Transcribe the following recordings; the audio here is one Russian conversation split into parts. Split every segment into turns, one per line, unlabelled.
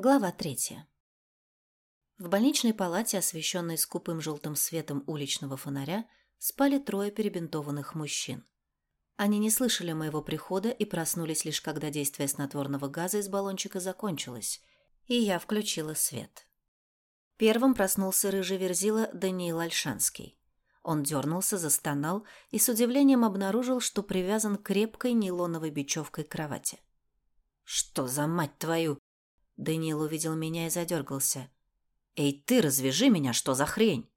Глава третья. В больничной палате, освещенной скупым желтым светом уличного фонаря, спали трое перебинтованных мужчин. Они не слышали моего прихода и проснулись лишь когда действие снотворного газа из баллончика закончилось, и я включила свет. Первым проснулся рыжий верзила Даниил Альшанский. Он дернулся, застонал и с удивлением обнаружил, что привязан крепкой нейлоновой бечевкой к кровати. «Что за мать твою!» Даниил увидел меня и задергался. «Эй, ты, развяжи меня, что за хрень?»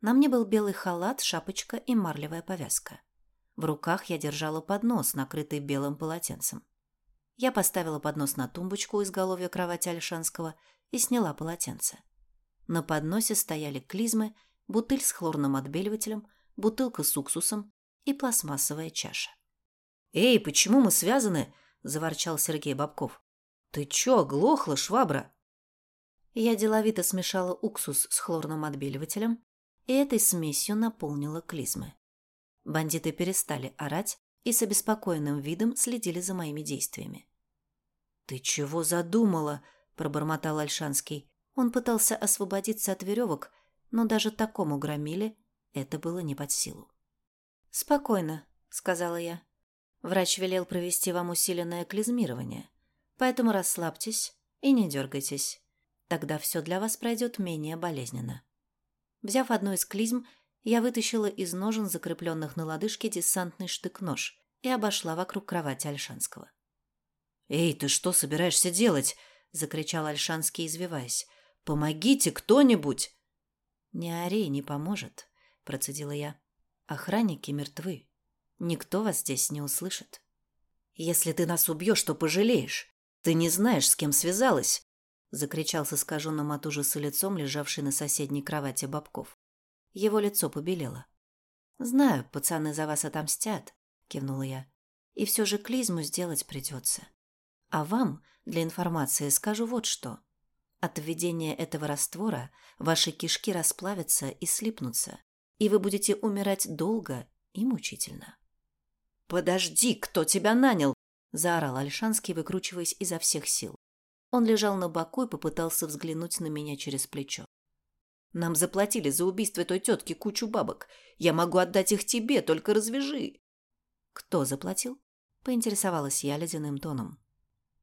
На мне был белый халат, шапочка и марлевая повязка. В руках я держала поднос, накрытый белым полотенцем. Я поставила поднос на тумбочку из изголовья кровати Альшанского и сняла полотенце. На подносе стояли клизмы, бутыль с хлорным отбеливателем, бутылка с уксусом и пластмассовая чаша. «Эй, почему мы связаны?» – заворчал Сергей Бабков. «Ты чё, оглохла, швабра?» Я деловито смешала уксус с хлорным отбеливателем, и этой смесью наполнила клизмы. Бандиты перестали орать и с обеспокоенным видом следили за моими действиями. «Ты чего задумала?» – пробормотал Альшанский. Он пытался освободиться от веревок, но даже такому громиле это было не под силу. «Спокойно», – сказала я. «Врач велел провести вам усиленное клизмирование. Поэтому расслабьтесь и не дергайтесь. Тогда все для вас пройдет менее болезненно. Взяв одну из клизм, я вытащила из ножен, закрепленных на лодыжке, десантный штык-нож и обошла вокруг кровати Альшанского. «Эй, ты что собираешься делать?» – закричал Альшанский, извиваясь. «Помогите кто-нибудь!» «Не ори, не поможет», – процедила я. «Охранники мертвы. Никто вас здесь не услышит». «Если ты нас убьешь, то пожалеешь. «Ты не знаешь, с кем связалась!» — закричал с искаженным от ужаса лицом, лежавший на соседней кровати Бобков. Его лицо побелело. «Знаю, пацаны за вас отомстят», — кивнула я. «И все же клизму сделать придется. А вам, для информации, скажу вот что. От введения этого раствора ваши кишки расплавятся и слипнутся, и вы будете умирать долго и мучительно». «Подожди, кто тебя нанял?» – заорал Альшанский, выкручиваясь изо всех сил. Он лежал на боку и попытался взглянуть на меня через плечо. «Нам заплатили за убийство той тетки кучу бабок. Я могу отдать их тебе, только развяжи». «Кто заплатил?» – поинтересовалась я ледяным тоном.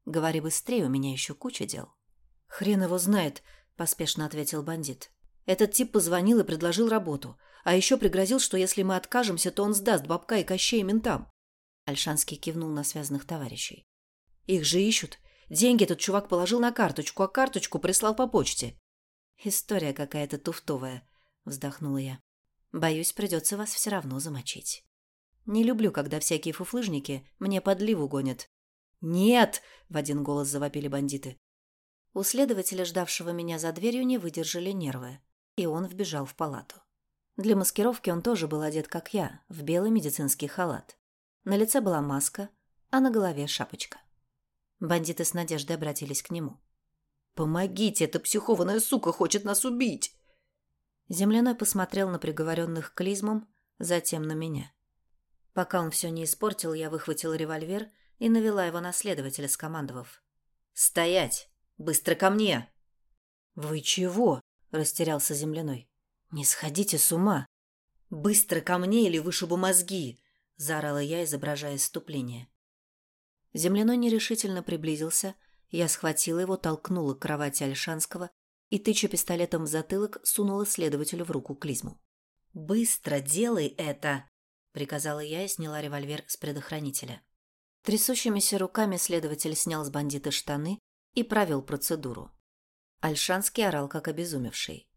«Говори быстрее, у меня еще куча дел». «Хрен его знает», – поспешно ответил бандит. «Этот тип позвонил и предложил работу, а еще пригрозил, что если мы откажемся, то он сдаст бабка и Кощей ментам. Альшанский кивнул на связанных товарищей. «Их же ищут. Деньги этот чувак положил на карточку, а карточку прислал по почте». «История какая-то туфтовая», — вздохнула я. «Боюсь, придется вас все равно замочить. Не люблю, когда всякие фуфлыжники мне подливу гонят». «Нет!» — в один голос завопили бандиты. У следователя, ждавшего меня за дверью, не выдержали нервы, и он вбежал в палату. Для маскировки он тоже был одет, как я, в белый медицинский халат. На лице была маска, а на голове шапочка. Бандиты с надеждой обратились к нему. «Помогите, эта психованная сука хочет нас убить!» Земляной посмотрел на приговоренных клизмом, затем на меня. Пока он все не испортил, я выхватил револьвер и навела его на следователя, скомандовав. «Стоять! Быстро ко мне!» «Вы чего?» – растерялся земляной. «Не сходите с ума! Быстро ко мне или вышибу мозги!» – заорала я, изображая иступление. Земляной нерешительно приблизился, я схватила его, толкнула к кровати Альшанского и, тыча пистолетом в затылок, сунула следователю в руку клизму. «Быстро делай это!» – приказала я и сняла револьвер с предохранителя. Трясущимися руками следователь снял с бандита штаны и провел процедуру. Альшанский орал, как обезумевший.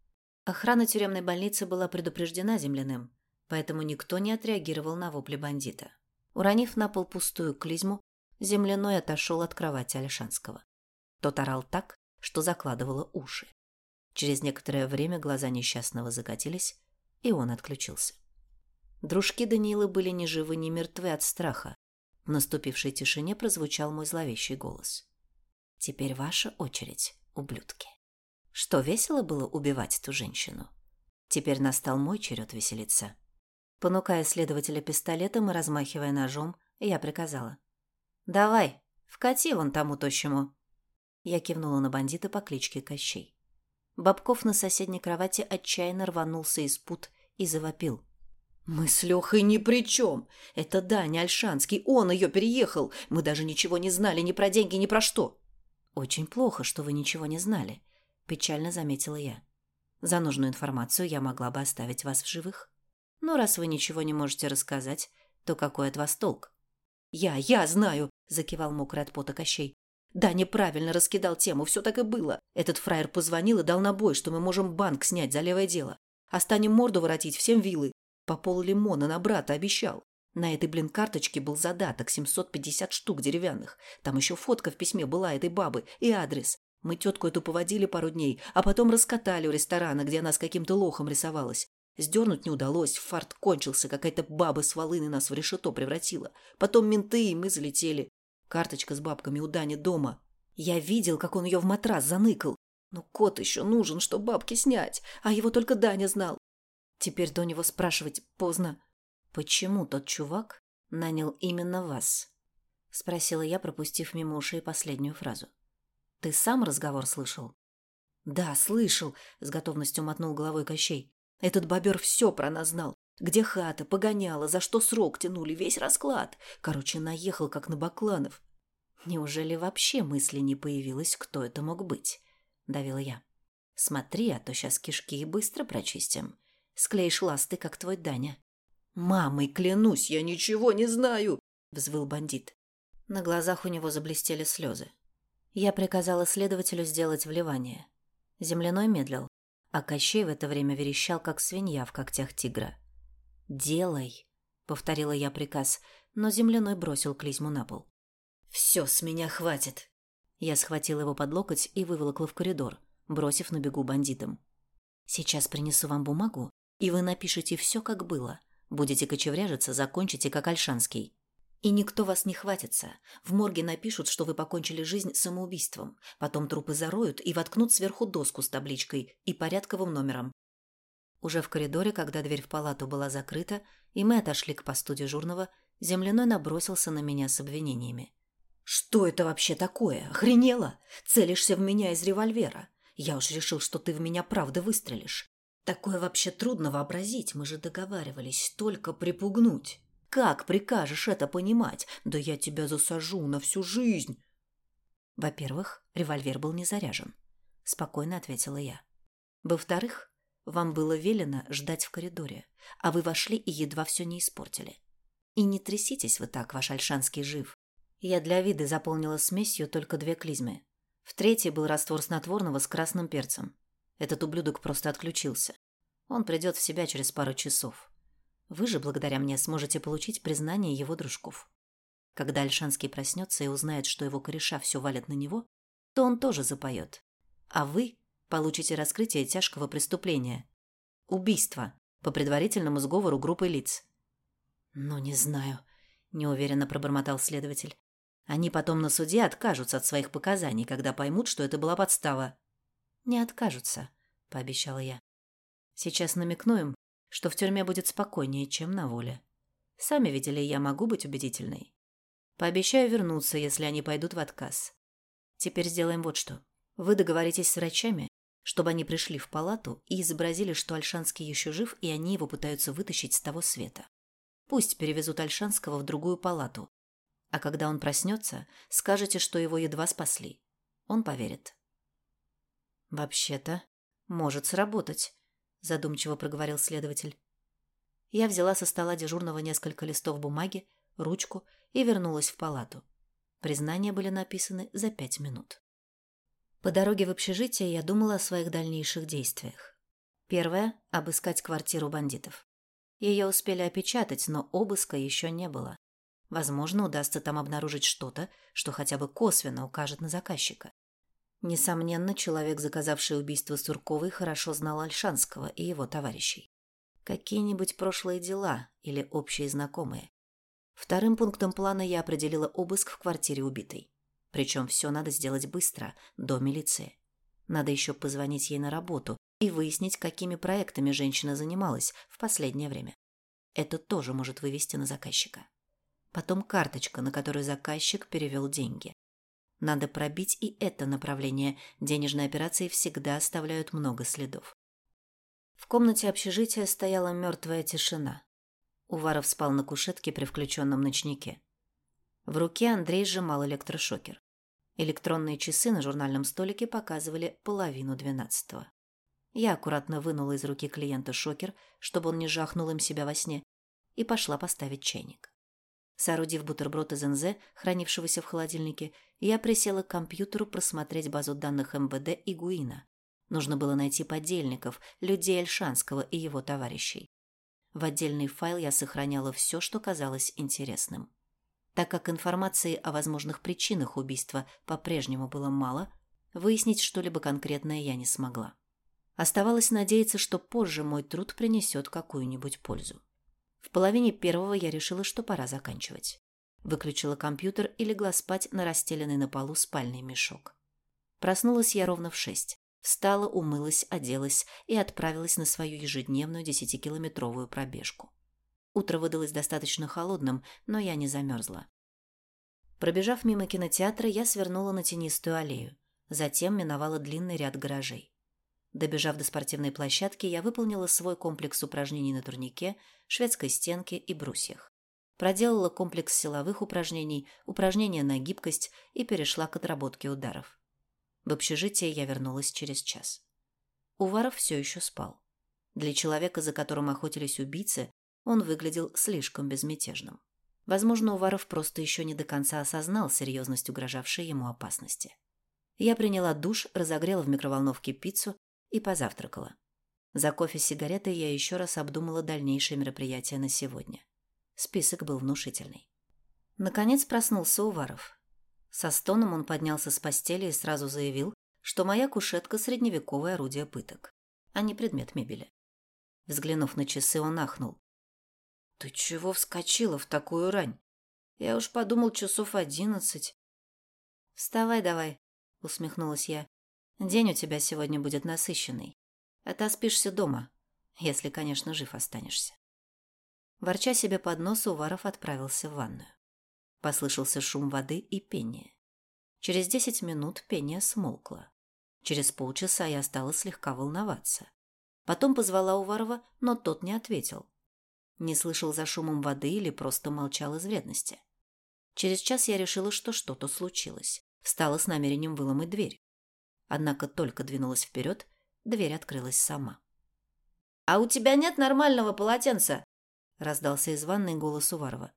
Охрана тюремной больницы была предупреждена земляным, поэтому никто не отреагировал на вопли бандита. Уронив на пол пустую клизму, земляной отошел от кровати Алишанского. Тот орал так, что закладывало уши. Через некоторое время глаза несчастного закатились, и он отключился. Дружки Даниила были ни живы, ни мертвы от страха. В наступившей тишине прозвучал мой зловещий голос. «Теперь ваша очередь, ублюдки. Что, весело было убивать эту женщину? Теперь настал мой черед веселиться». Понукая следователя пистолетом и размахивая ножом, я приказала. «Давай, вкати вон тому тощему». Я кивнула на бандита по кличке Кощей. Бобков на соседней кровати отчаянно рванулся из пут и завопил. «Мы с Лехой ни при чем. Это Даня Альшанский, он ее переехал. Мы даже ничего не знали ни про деньги, ни про что». «Очень плохо, что вы ничего не знали», – печально заметила я. «За нужную информацию я могла бы оставить вас в живых. Но раз вы ничего не можете рассказать, то какой от вас толк?» «Я, я знаю!» – закивал мокрый от пота Кощей. Да, неправильно раскидал тему, все так и было. Этот фраер позвонил и дал набой, что мы можем банк снять за левое дело. А станем морду воротить всем вилы. По пол лимона на брата обещал. На этой, блин, карточке был задаток 750 штук деревянных. Там еще фотка в письме была этой бабы и адрес. Мы тетку эту поводили пару дней, а потом раскатали у ресторана, где она с каким-то лохом рисовалась. Сдернуть не удалось, фарт кончился, какая-то баба с волыны нас в решето превратила. Потом менты, и мы залетели. Карточка с бабками у Дани дома. Я видел, как он ее в матрас заныкал. Но кот еще нужен, чтобы бабки снять, а его только Даня знал. Теперь до него спрашивать поздно. «Почему тот чувак нанял именно вас?» — спросила я, пропустив мимо ушей последнюю фразу. «Ты сам разговор слышал?» «Да, слышал», — с готовностью мотнул головой Кощей. «Этот бобер все про нас знал. Где хата, погоняла, за что срок тянули, весь расклад. Короче, наехал, как на Бакланов. Неужели вообще мысли не появилось, кто это мог быть? Давила я. Смотри, а то сейчас кишки быстро прочистим. Склеишь ласты, как твой Даня. «Мамой клянусь, я ничего не знаю!» — взвыл бандит. На глазах у него заблестели слезы. Я приказала следователю сделать вливание. Земляной медлил, а Кощей в это время верещал, как свинья в когтях тигра. «Делай», — повторила я приказ, но земляной бросил клизму на пол. «Все, с меня хватит». Я схватила его под локоть и выволокла в коридор, бросив на бегу бандитам. «Сейчас принесу вам бумагу, и вы напишите все, как было. Будете кочевряжиться, закончите, как Альшанский. И никто вас не хватится. В морге напишут, что вы покончили жизнь самоубийством. Потом трупы зароют и воткнут сверху доску с табличкой и порядковым номером. Уже в коридоре, когда дверь в палату была закрыта, и мы отошли к посту дежурного, земляной набросился на меня с обвинениями. «Что это вообще такое? Охренела? Целишься в меня из револьвера. Я уж решил, что ты в меня правда выстрелишь. Такое вообще трудно вообразить, мы же договаривались только припугнуть. Как прикажешь это понимать? Да я тебя засажу на всю жизнь!» «Во-первых, револьвер был не заряжен», — спокойно ответила я. «Во-вторых, вам было велено ждать в коридоре, а вы вошли и едва все не испортили. И не тряситесь вы так, ваш альшанский жив. Я для вида заполнила смесью только две клизмы. В третьей был раствор снотворного с красным перцем. Этот ублюдок просто отключился. Он придет в себя через пару часов. Вы же, благодаря мне, сможете получить признание его дружков. Когда Альшанский проснется и узнает, что его кореша все валят на него, то он тоже запоет. А вы получите раскрытие тяжкого преступления. Убийство по предварительному сговору группы лиц. «Ну, не знаю», – неуверенно пробормотал следователь. «Они потом на суде откажутся от своих показаний, когда поймут, что это была подстава». «Не откажутся», – пообещала я. «Сейчас намекну им, что в тюрьме будет спокойнее, чем на воле. Сами видели, я могу быть убедительной. Пообещаю вернуться, если они пойдут в отказ. Теперь сделаем вот что. Вы договоритесь с врачами, чтобы они пришли в палату и изобразили, что Альшанский еще жив, и они его пытаются вытащить с того света. Пусть перевезут Альшанского в другую палату. А когда он проснется, скажете, что его едва спасли. Он поверит. «Вообще-то, может сработать», – задумчиво проговорил следователь. Я взяла со стола дежурного несколько листов бумаги, ручку и вернулась в палату. Признания были написаны за пять минут. По дороге в общежитие я думала о своих дальнейших действиях. Первое – обыскать квартиру бандитов. Ее успели опечатать, но обыска еще не было. Возможно, удастся там обнаружить что-то, что хотя бы косвенно укажет на заказчика. Несомненно, человек, заказавший убийство Сурковой, хорошо знал Альшанского и его товарищей. Какие-нибудь прошлые дела или общие знакомые. Вторым пунктом плана я определила обыск в квартире убитой. Причем все надо сделать быстро, до милиции. Надо еще позвонить ей на работу и выяснить, какими проектами женщина занималась в последнее время. Это тоже может вывести на заказчика. Потом карточка, на которую заказчик перевел деньги. Надо пробить и это направление. Денежные операции всегда оставляют много следов. В комнате общежития стояла мертвая тишина. Уваров спал на кушетке при включенном ночнике. В руке Андрей сжимал электрошокер. Электронные часы на журнальном столике показывали половину двенадцатого. Я аккуратно вынула из руки клиента шокер, чтобы он не жахнул им себя во сне, и пошла поставить чайник. Соорудив бутерброд из НЗ, хранившегося в холодильнике, я присела к компьютеру просмотреть базу данных МВД и ГУИНа. Нужно было найти подельников, людей Альшанского и его товарищей. В отдельный файл я сохраняла все, что казалось интересным. Так как информации о возможных причинах убийства по-прежнему было мало, выяснить что-либо конкретное я не смогла. Оставалось надеяться, что позже мой труд принесет какую-нибудь пользу. В половине первого я решила, что пора заканчивать. Выключила компьютер и легла спать на расстеленный на полу спальный мешок. Проснулась я ровно в шесть. Встала, умылась, оделась и отправилась на свою ежедневную десятикилометровую пробежку. Утро выдалось достаточно холодным, но я не замерзла. Пробежав мимо кинотеатра, я свернула на тенистую аллею. Затем миновала длинный ряд гаражей. Добежав до спортивной площадки, я выполнила свой комплекс упражнений на турнике, шведской стенке и брусьях. Проделала комплекс силовых упражнений, упражнения на гибкость и перешла к отработке ударов. В общежитие я вернулась через час. Уваров все еще спал. Для человека, за которым охотились убийцы, он выглядел слишком безмятежным. Возможно, Уваров просто еще не до конца осознал серьезность угрожавшей ему опасности. Я приняла душ, разогрела в микроволновке пиццу и позавтракала. За кофе с сигаретой я еще раз обдумала дальнейшие мероприятия на сегодня. Список был внушительный. Наконец проснулся Уваров. Со стоном он поднялся с постели и сразу заявил, что моя кушетка – средневековое орудие пыток, а не предмет мебели. Взглянув на часы, он ахнул. «Ты чего вскочила в такую рань? Я уж подумал, часов одиннадцать». «Вставай давай», – усмехнулась я. День у тебя сегодня будет насыщенный. Отоспишься дома, если, конечно, жив останешься. Ворча себе под нос, Уваров отправился в ванную. Послышался шум воды и пение. Через десять минут пение смолкло. Через полчаса я стала слегка волноваться. Потом позвала Уварова, но тот не ответил. Не слышал за шумом воды или просто молчал из вредности. Через час я решила, что что-то случилось. Встала с намерением выломать дверь. Однако только двинулась вперед, дверь открылась сама. «А у тебя нет нормального полотенца?» – раздался из ванной голос Уварова.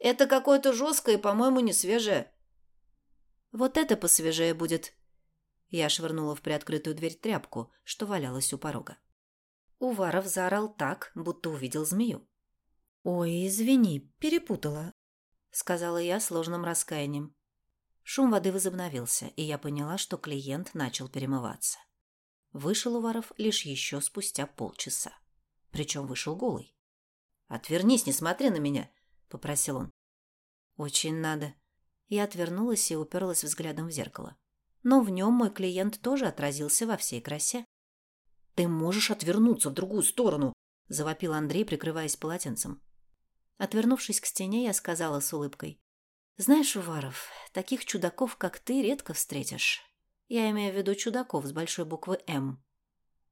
«Это какое-то жесткое по-моему, не свежее». «Вот это посвежее будет». Я швырнула в приоткрытую дверь тряпку, что валялась у порога. Уваров заорал так, будто увидел змею. «Ой, извини, перепутала», — сказала я сложным раскаянием. Шум воды возобновился, и я поняла, что клиент начал перемываться. Вышел Уваров лишь еще спустя полчаса. Причем вышел голый. «Отвернись, не смотри на меня», — попросил он. «Очень надо». Я отвернулась и уперлась взглядом в зеркало. Но в нем мой клиент тоже отразился во всей красе. «Ты можешь отвернуться в другую сторону», — завопил Андрей, прикрываясь полотенцем. Отвернувшись к стене, я сказала с улыбкой. Знаешь, Уваров, таких чудаков, как ты, редко встретишь. Я имею в виду чудаков с большой буквы «М».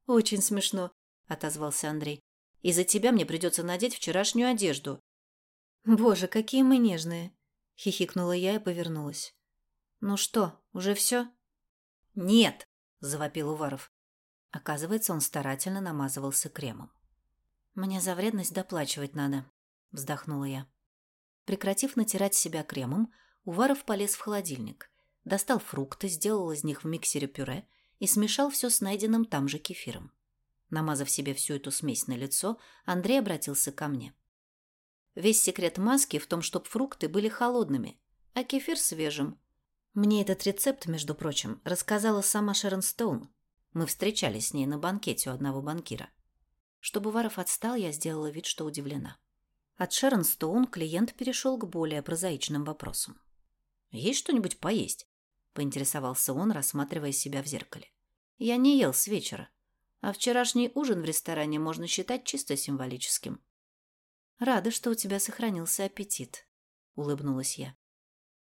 Очень смешно, отозвался Андрей. Из-за тебя мне придется надеть вчерашнюю одежду. Боже, какие мы нежные, хихикнула я и повернулась. Ну что, уже все? Нет, завопил Уваров. Оказывается, он старательно намазывался кремом. Мне за вредность доплачивать надо, вздохнула я. Прекратив натирать себя кремом, Уваров полез в холодильник, достал фрукты, сделал из них в миксере пюре и смешал все с найденным там же кефиром. Намазав себе всю эту смесь на лицо, Андрей обратился ко мне. Весь секрет маски в том, чтобы фрукты были холодными, а кефир свежим. Мне этот рецепт, между прочим, рассказала сама Шерон Стоун. Мы встречались с ней на банкете у одного банкира. Чтобы Уваров отстал, я сделала вид, что удивлена. От Шерон Стоун клиент перешел к более прозаичным вопросам. «Есть что-нибудь поесть?» – поинтересовался он, рассматривая себя в зеркале. «Я не ел с вечера, а вчерашний ужин в ресторане можно считать чисто символическим». «Рада, что у тебя сохранился аппетит», – улыбнулась я.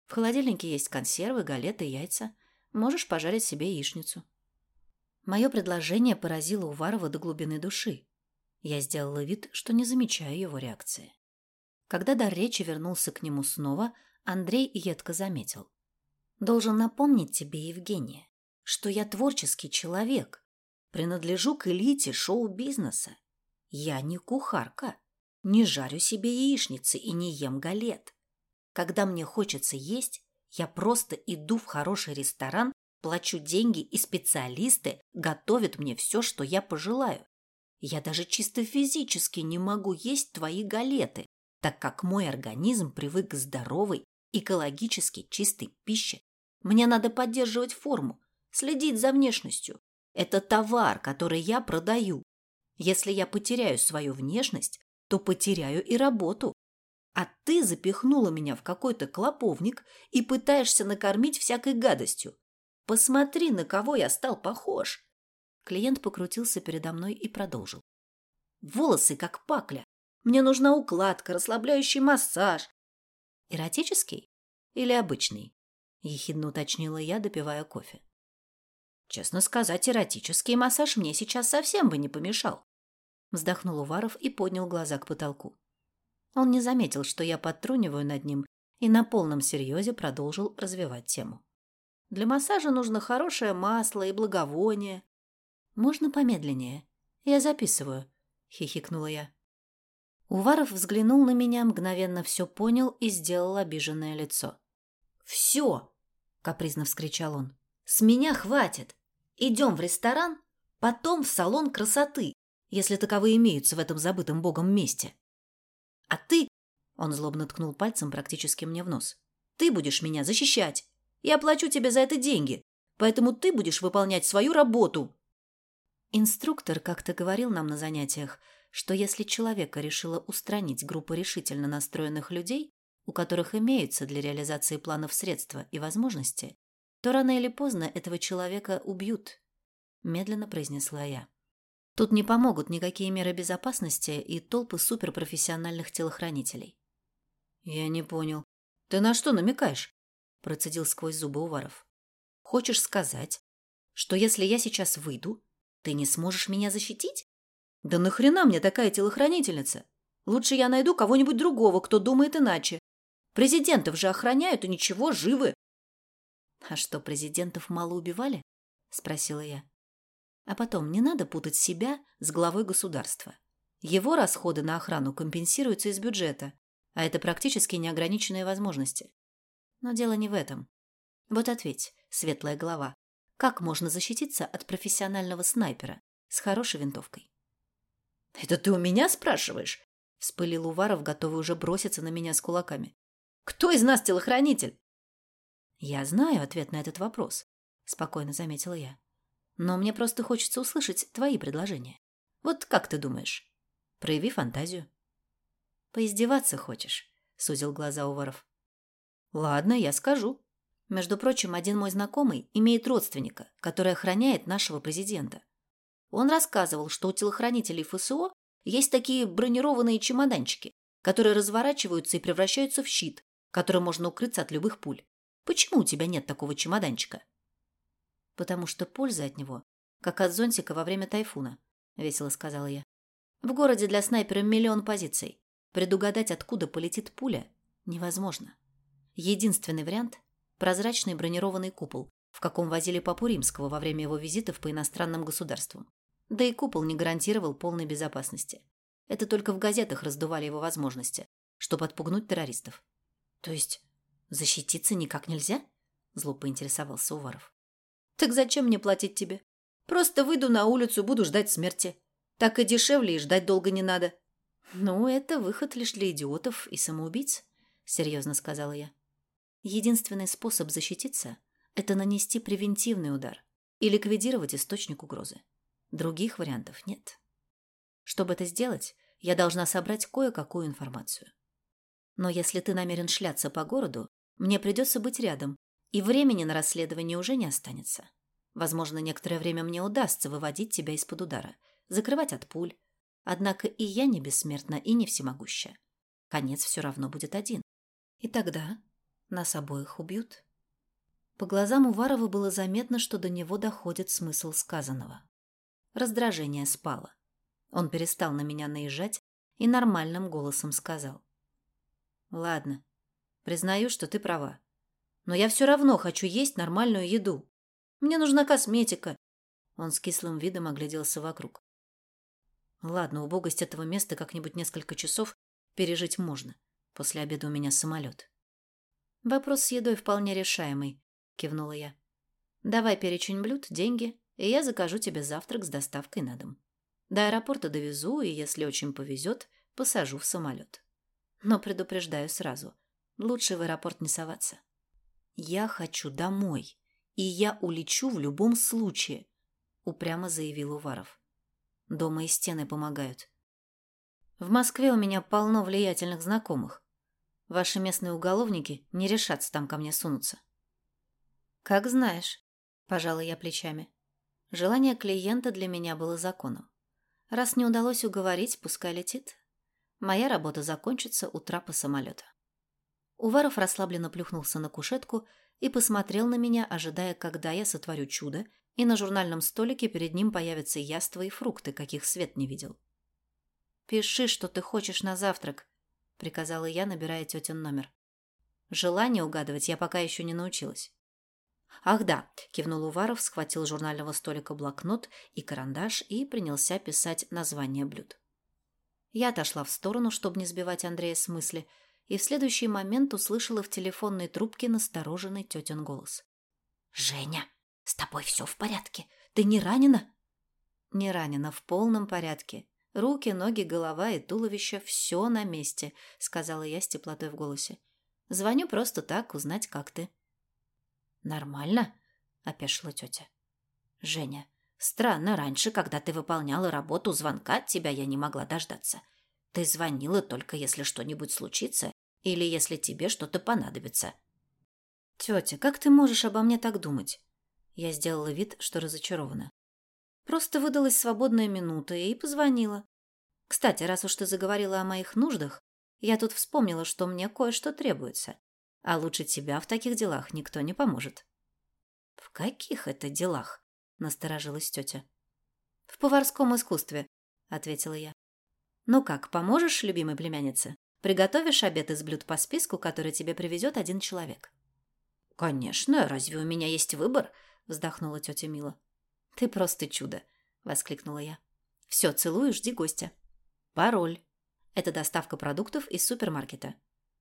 В холодильнике есть консервы, галеты, яйца. Можешь пожарить себе яичницу. Мое предложение поразило Уварова до глубины души. Я сделала вид, что не замечаю его реакции. Когда дар речи вернулся к нему снова, Андрей едко заметил. «Должен напомнить тебе, Евгения, что я творческий человек, принадлежу к элите шоу-бизнеса. Я не кухарка, не жарю себе яичницы и не ем галет. Когда мне хочется есть, я просто иду в хороший ресторан, плачу деньги, и специалисты готовят мне все, что я пожелаю. Я даже чисто физически не могу есть твои галеты, так как мой организм привык к здоровой, экологически чистой пище. Мне надо поддерживать форму, следить за внешностью. Это товар, который я продаю. Если я потеряю свою внешность, то потеряю и работу. А ты запихнула меня в какой-то клоповник и пытаешься накормить всякой гадостью. Посмотри, на кого я стал похож. Клиент покрутился передо мной и продолжил. Волосы как пакля. Мне нужна укладка, расслабляющий массаж. Эротический или обычный? Ехидно уточнила я, допивая кофе. Честно сказать, эротический массаж мне сейчас совсем бы не помешал. Вздохнул Уваров и поднял глаза к потолку. Он не заметил, что я подтруниваю над ним, и на полном серьезе продолжил развивать тему. Для массажа нужно хорошее масло и благовоние. Можно помедленнее? Я записываю, хихикнула я. Уваров взглянул на меня, мгновенно все понял и сделал обиженное лицо. «Все!» – капризно вскричал он. «С меня хватит! Идем в ресторан, потом в салон красоты, если таковые имеются в этом забытом богом месте. А ты, он злобно ткнул пальцем практически мне в нос, ты будешь меня защищать. Я плачу тебе за это деньги, поэтому ты будешь выполнять свою работу. Инструктор как-то говорил нам на занятиях, что если человека решила устранить группа решительно настроенных людей, у которых имеются для реализации планов средства и возможности, то рано или поздно этого человека убьют, медленно произнесла я. Тут не помогут никакие меры безопасности и толпы суперпрофессиональных телохранителей. Я не понял. Ты на что намекаешь? Процедил сквозь зубы Уваров. Хочешь сказать, что если я сейчас выйду, ты не сможешь меня защитить? Да нахрена мне такая телохранительница? Лучше я найду кого-нибудь другого, кто думает иначе. Президентов же охраняют, и ничего, живы. А что, президентов мало убивали? Спросила я. А потом, не надо путать себя с главой государства. Его расходы на охрану компенсируются из бюджета, а это практически неограниченные возможности. Но дело не в этом. Вот ответь, светлая голова, как можно защититься от профессионального снайпера с хорошей винтовкой? «Это ты у меня спрашиваешь?» – вспылил Уваров, готовый уже броситься на меня с кулаками. «Кто из нас телохранитель?» «Я знаю ответ на этот вопрос», – спокойно заметила я. Но мне просто хочется услышать твои предложения. Вот как ты думаешь? Прояви фантазию. Поиздеваться хочешь? Сузил глаза Уваров. Ладно, я скажу. Между прочим, один мой знакомый имеет родственника, который охраняет нашего президента. Он рассказывал, что у телохранителей ФСО есть такие бронированные чемоданчики, которые разворачиваются и превращаются в щит, которым можно укрыться от любых пуль. Почему у тебя нет такого чемоданчика? потому что польза от него, как от зонтика во время тайфуна», — весело сказала я. «В городе для снайпера миллион позиций. Предугадать, откуда полетит пуля, невозможно. Единственный вариант – прозрачный бронированный купол, в каком возили Папу Римского во время его визитов по иностранным государствам. Да и купол не гарантировал полной безопасности. Это только в газетах раздували его возможности, чтобы отпугнуть террористов. То есть защититься никак нельзя? Зло поинтересовался Уваров. Так зачем мне платить тебе? Просто выйду на улицу, буду ждать смерти. Так и дешевле, и ждать долго не надо. Ну, это выход лишь для идиотов и самоубийц, серьезно сказала я. Единственный способ защититься – это нанести превентивный удар и ликвидировать источник угрозы. Других вариантов нет. Чтобы это сделать, я должна собрать кое-какую информацию. Но если ты намерен шляться по городу, мне придется быть рядом и времени на расследование уже не останется. Возможно, некоторое время мне удастся выводить тебя из-под удара, закрывать от пуль. Однако и я не бессмертна и не всемогуща. Конец все равно будет один. И тогда Нас обоих убьют. По глазам Уварова было заметно, что до него доходит смысл сказанного. Раздражение спало. Он перестал на меня наезжать и нормальным голосом сказал. «Ладно, признаю, что ты права. Но я все равно хочу есть нормальную еду. Мне нужна косметика». Он с кислым видом огляделся вокруг. «Ладно, убогость этого места как-нибудь несколько часов пережить можно. После обеда у меня самолет». «Вопрос с едой вполне решаемый», – кивнула я. «Давай перечень блюд, деньги, и я закажу тебе завтрак с доставкой на дом. До аэропорта довезу, и, если очень повезет, посажу в самолет. Но предупреждаю сразу, лучше в аэропорт не соваться. Я хочу домой, и я улечу в любом случае», – упрямо заявил Уваров. «Дома и стены помогают. В Москве у меня полно влиятельных знакомых. Ваши местные уголовники не решатся там ко мне сунуться. Как знаешь, пожала я плечами. Желание клиента для меня было законом. Раз не удалось уговорить, пускай летит. Моя работа закончится у трапа самолета. Уваров расслабленно плюхнулся на кушетку и посмотрел на меня, ожидая, когда я сотворю чудо, и на журнальном столике перед ним появятся яства и фрукты, каких свет не видел. «Пиши, что ты хочешь на завтрак», приказала я, набирая тетин номер. Желание угадывать я пока еще не научилась. «Ах да», – кивнул Уваров, схватил журнального столика блокнот и карандаш и принялся писать название блюд. Я отошла в сторону, чтобы не сбивать Андрея с мысли, и в следующий момент услышала в телефонной трубке настороженный тетин голос. «Женя, с тобой все в порядке? Ты не ранена?» «Не ранена, в полном порядке. Руки, ноги, голова и туловище – все на месте, сказала я с теплотой в голосе. Звоню просто так, узнать, как ты. Нормально? опешила тетя. Женя, странно, раньше, когда ты выполняла работу, звонка от тебя я не могла дождаться. Ты звонила только если что-нибудь случится или если тебе что-то понадобится. Тетя, как ты можешь обо мне так думать? Я сделала вид, что разочарована. Просто выдалась свободная минута и позвонила. Кстати, раз уж ты заговорила о моих нуждах, я тут вспомнила, что мне кое-что требуется. А лучше тебя в таких делах никто не поможет. В каких это делах? Насторожилась тетя. В поварском искусстве, ответила я. Ну как, поможешь, любимой племяннице? Приготовишь обед из блюд по списку, который тебе привезет один человек. Конечно, разве у меня есть выбор? Вздохнула тетя Мила. «Ты просто чудо!» – воскликнула я. «Все, целую, жди гостя». Пароль. Это доставка продуктов из супермаркета.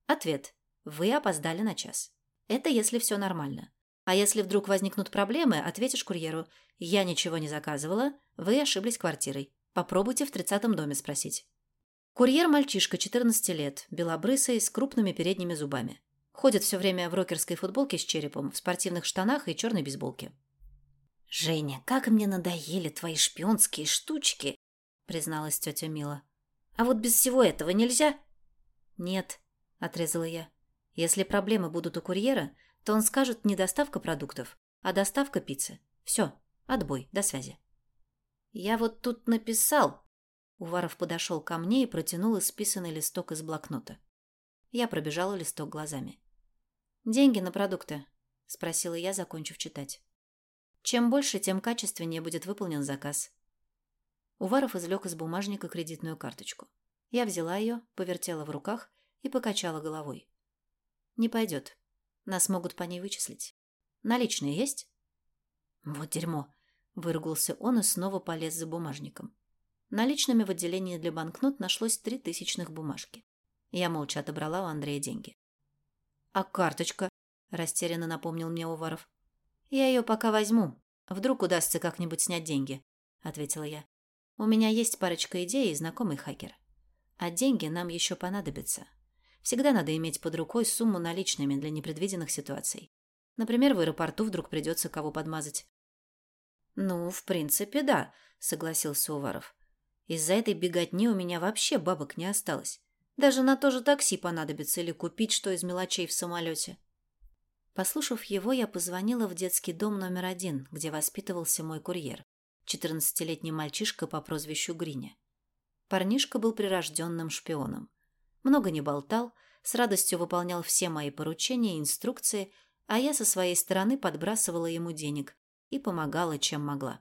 Ответ. Вы опоздали на час. Это если все нормально. А если вдруг возникнут проблемы, ответишь курьеру. Я ничего не заказывала, вы ошиблись квартирой. Попробуйте в тридцатом доме спросить. Курьер мальчишка, 14 лет, белобрысый, с крупными передними зубами. Ходит все время в рокерской футболке с черепом, в спортивных штанах и черной бейсболке. «Женя, как мне надоели твои шпионские штучки!» — призналась тетя Мила. «А вот без всего этого нельзя?» «Нет», — отрезала я. «Если проблемы будут у курьера, то он скажет не доставка продуктов, а доставка пиццы. Все, отбой, до связи». «Я вот тут написал...» Уваров подошел ко мне и протянул исписанный листок из блокнота. Я пробежала листок глазами. «Деньги на продукты?» — спросила я, закончив читать. Чем больше, тем качественнее будет выполнен заказ. Уваров извлек из бумажника кредитную карточку. Я взяла ее, повертела в руках и покачала головой. «Не пойдет. Нас могут по ней вычислить. Наличные есть?» «Вот дерьмо!» – выругался он и снова полез за бумажником. Наличными в отделении для банкнот нашлось три тысячных бумажки. Я молча отобрала у Андрея деньги. «А карточка?» – растерянно напомнил мне Уваров. «Я ее пока возьму. Вдруг удастся как-нибудь снять деньги», — ответила я. «У меня есть парочка идей и знакомый хакер. А деньги нам еще понадобятся. Всегда надо иметь под рукой сумму наличными для непредвиденных ситуаций. Например, в аэропорту вдруг придется кого подмазать». «Ну, в принципе, да», — согласился Уваров. «Из-за этой беготни у меня вообще бабок не осталось. Даже на то же такси понадобится или купить что из мелочей в самолете». Послушав его, я позвонила в детский дом номер один, где воспитывался мой курьер, четырнадцатилетний мальчишка по прозвищу Гриня. Парнишка был прирожденным шпионом. Много не болтал, с радостью выполнял все мои поручения и инструкции, а я со своей стороны подбрасывала ему денег и помогала, чем могла.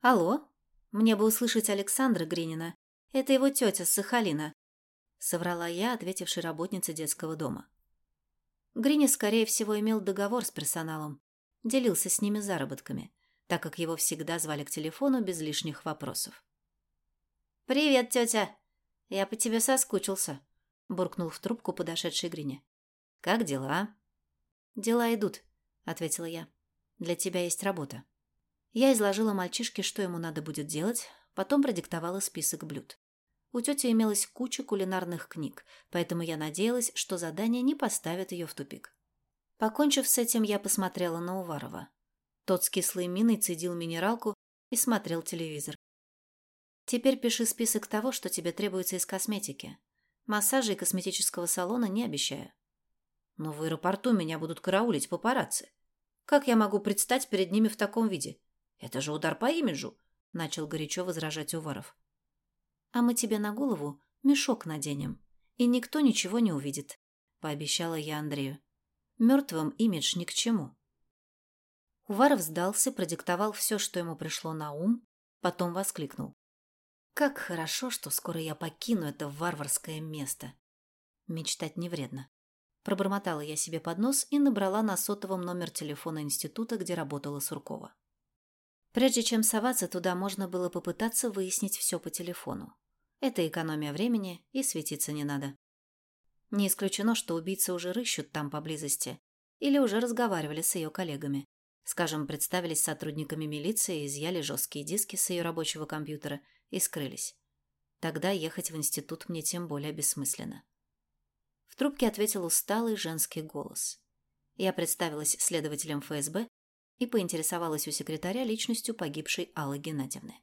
«Алло, мне бы услышать Александра Гринина. Это его тетя Сахалина», — соврала я, ответившей работнице детского дома. Грини, скорее всего, имел договор с персоналом, делился с ними заработками, так как его всегда звали к телефону без лишних вопросов. «Привет, тетя! Я по тебе соскучился», – буркнул в трубку подошедший Гриня. «Как дела?» «Дела идут», – ответила я. «Для тебя есть работа». Я изложила мальчишке, что ему надо будет делать, потом продиктовала список блюд. У тети имелась куча кулинарных книг, поэтому я надеялась, что задание не поставит ее в тупик. Покончив с этим, я посмотрела на Уварова. Тот с кислой миной цедил минералку и смотрел телевизор. «Теперь пиши список того, что тебе требуется из косметики. Массажа и косметического салона не обещаю». «Но в аэропорту меня будут караулить папарацци. Как я могу предстать перед ними в таком виде? Это же удар по имиджу», – начал горячо возражать Уваров а мы тебе на голову мешок наденем, и никто ничего не увидит», – пообещала я Андрею. «Мертвым имидж ни к чему». Уваров сдался, продиктовал все, что ему пришло на ум, потом воскликнул. «Как хорошо, что скоро я покину это варварское место!» Мечтать не вредно. Пробормотала я себе под нос и набрала на сотовом номер телефона института, где работала Суркова. Прежде чем соваться туда, можно было попытаться выяснить все по телефону. Это экономия времени, и светиться не надо. Не исключено, что убийцы уже рыщут там поблизости или уже разговаривали с ее коллегами. Скажем, представились сотрудниками милиции, изъяли жесткие диски с ее рабочего компьютера и скрылись. Тогда ехать в институт мне тем более бессмысленно. В трубке ответил усталый женский голос. Я представилась следователем ФСБ и поинтересовалась у секретаря личностью погибшей Аллы Геннадьевны.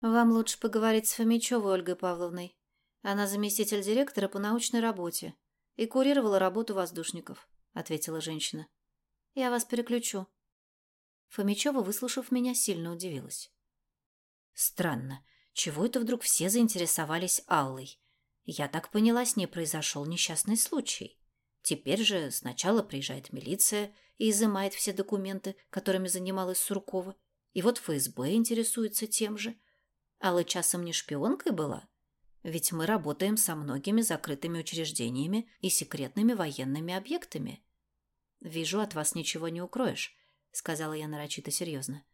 «Вам лучше поговорить с Фомичевой Ольгой Павловной. Она заместитель директора по научной работе и курировала работу воздушников», — ответила женщина. «Я вас переключу». Фомичева, выслушав меня, сильно удивилась. «Странно. Чего это вдруг все заинтересовались Аллой? Я так поняла, с ней произошел несчастный случай. Теперь же сначала приезжает милиция и изымает все документы, которыми занималась Суркова, и вот ФСБ интересуется тем же — Алла часом не шпионкой была? Ведь мы работаем со многими закрытыми учреждениями и секретными военными объектами. Вижу, от вас ничего не укроешь, сказала я нарочито серьезно.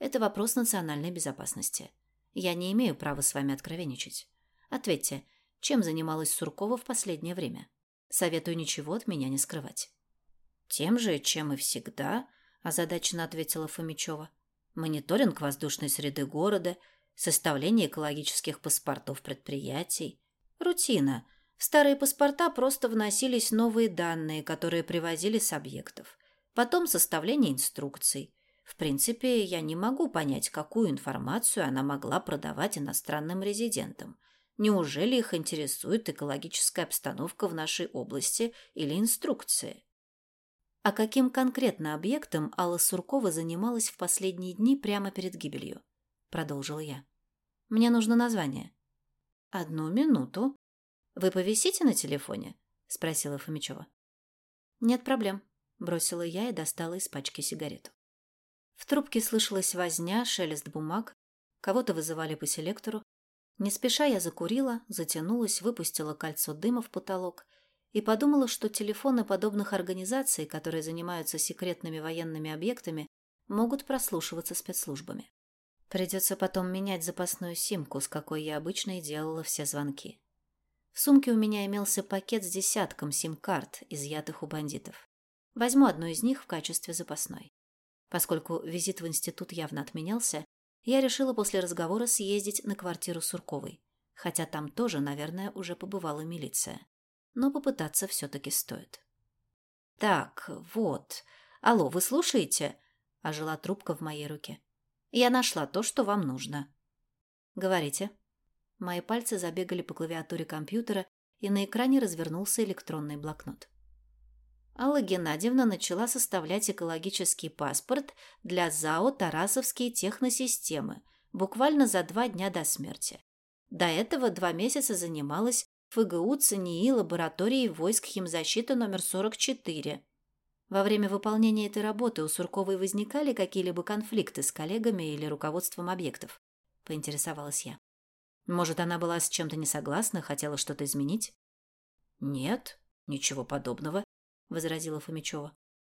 Это вопрос национальной безопасности. Я не имею права с вами откровенничать. Ответьте, чем занималась Суркова в последнее время? Советую ничего от меня не скрывать. Тем же, чем и всегда, озадаченно ответила Фомичева. Мониторинг воздушной среды города – составление экологических паспортов предприятий. Рутина. В старые паспорта просто вносились новые данные, которые привозили с объектов. Потом составление инструкций. В принципе, я не могу понять, какую информацию она могла продавать иностранным резидентам. Неужели их интересует экологическая обстановка в нашей области или инструкции? А каким конкретно объектом Алла Суркова занималась в последние дни прямо перед гибелью? продолжила я. Мне нужно название. Одну минуту. Вы повисите на телефоне? спросила Фомичева. Нет проблем, бросила я и достала из пачки сигарету. В трубке слышалась возня, шелест бумаг, кого-то вызывали по селектору. Не спеша я закурила, затянулась, выпустила кольцо дыма в потолок и подумала, что телефоны подобных организаций, которые занимаются секретными военными объектами, могут прослушиваться спецслужбами. Придется потом менять запасную симку, с какой я обычно и делала все звонки. В сумке у меня имелся пакет с десятком сим-карт, изъятых у бандитов. Возьму одну из них в качестве запасной. Поскольку визит в институт явно отменялся, я решила после разговора съездить на квартиру Сурковой, хотя там тоже, наверное, уже побывала милиция. Но попытаться все-таки стоит. «Так, вот. Алло, вы слушаете?» – ожила трубка в моей руке. Я нашла то, что вам нужно. Говорите. Мои пальцы забегали по клавиатуре компьютера, и на экране развернулся электронный блокнот. Алла Геннадьевна начала составлять экологический паспорт для ЗАО «Тарасовские техносистемы» буквально за два дня до смерти. До этого два месяца занималась ФГУ ЦНИИ лаборатории войск химзащиты номер 44. Во время выполнения этой работы у Сурковой возникали какие-либо конфликты с коллегами или руководством объектов? Поинтересовалась я. Может, она была с чем-то не согласна, хотела что-то изменить? Нет, ничего подобного, возразила Фомичева.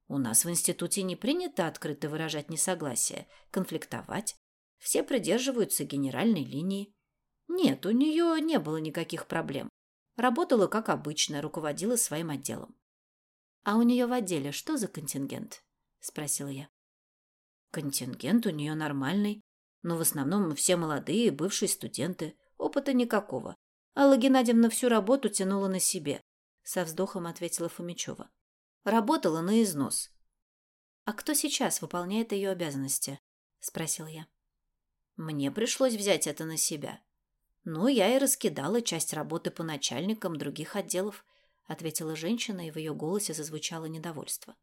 У нас в институте не принято открыто выражать несогласие, конфликтовать. Все придерживаются генеральной линии. Нет, у нее не было никаких проблем. Работала, как обычно, руководила своим отделом. «А у нее в отделе что за контингент?» – спросила я. «Контингент у нее нормальный, но в основном все молодые, бывшие студенты. Опыта никакого. Алла Геннадьевна всю работу тянула на себе», – со вздохом ответила Фомичева. «Работала на износ». «А кто сейчас выполняет ее обязанности?» – спросил я. «Мне пришлось взять это на себя. Ну, я и раскидала часть работы по начальникам других отделов ответила женщина, и в ее голосе зазвучало недовольство.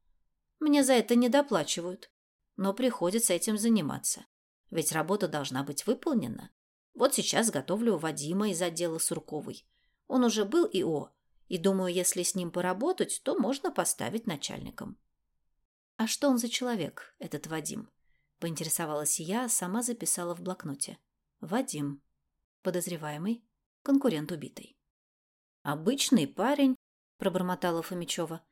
Мне за это не доплачивают, но приходится этим заниматься. Ведь работа должна быть выполнена. Вот сейчас готовлю Вадима из отдела Сурковой. Он уже был ИО, и думаю, если с ним поработать, то можно поставить начальником. А что он за человек, этот Вадим? Поинтересовалась я, сама записала в блокноте. Вадим. Подозреваемый. Конкурент убитый. Обычный парень, – пробормотала Фомичева.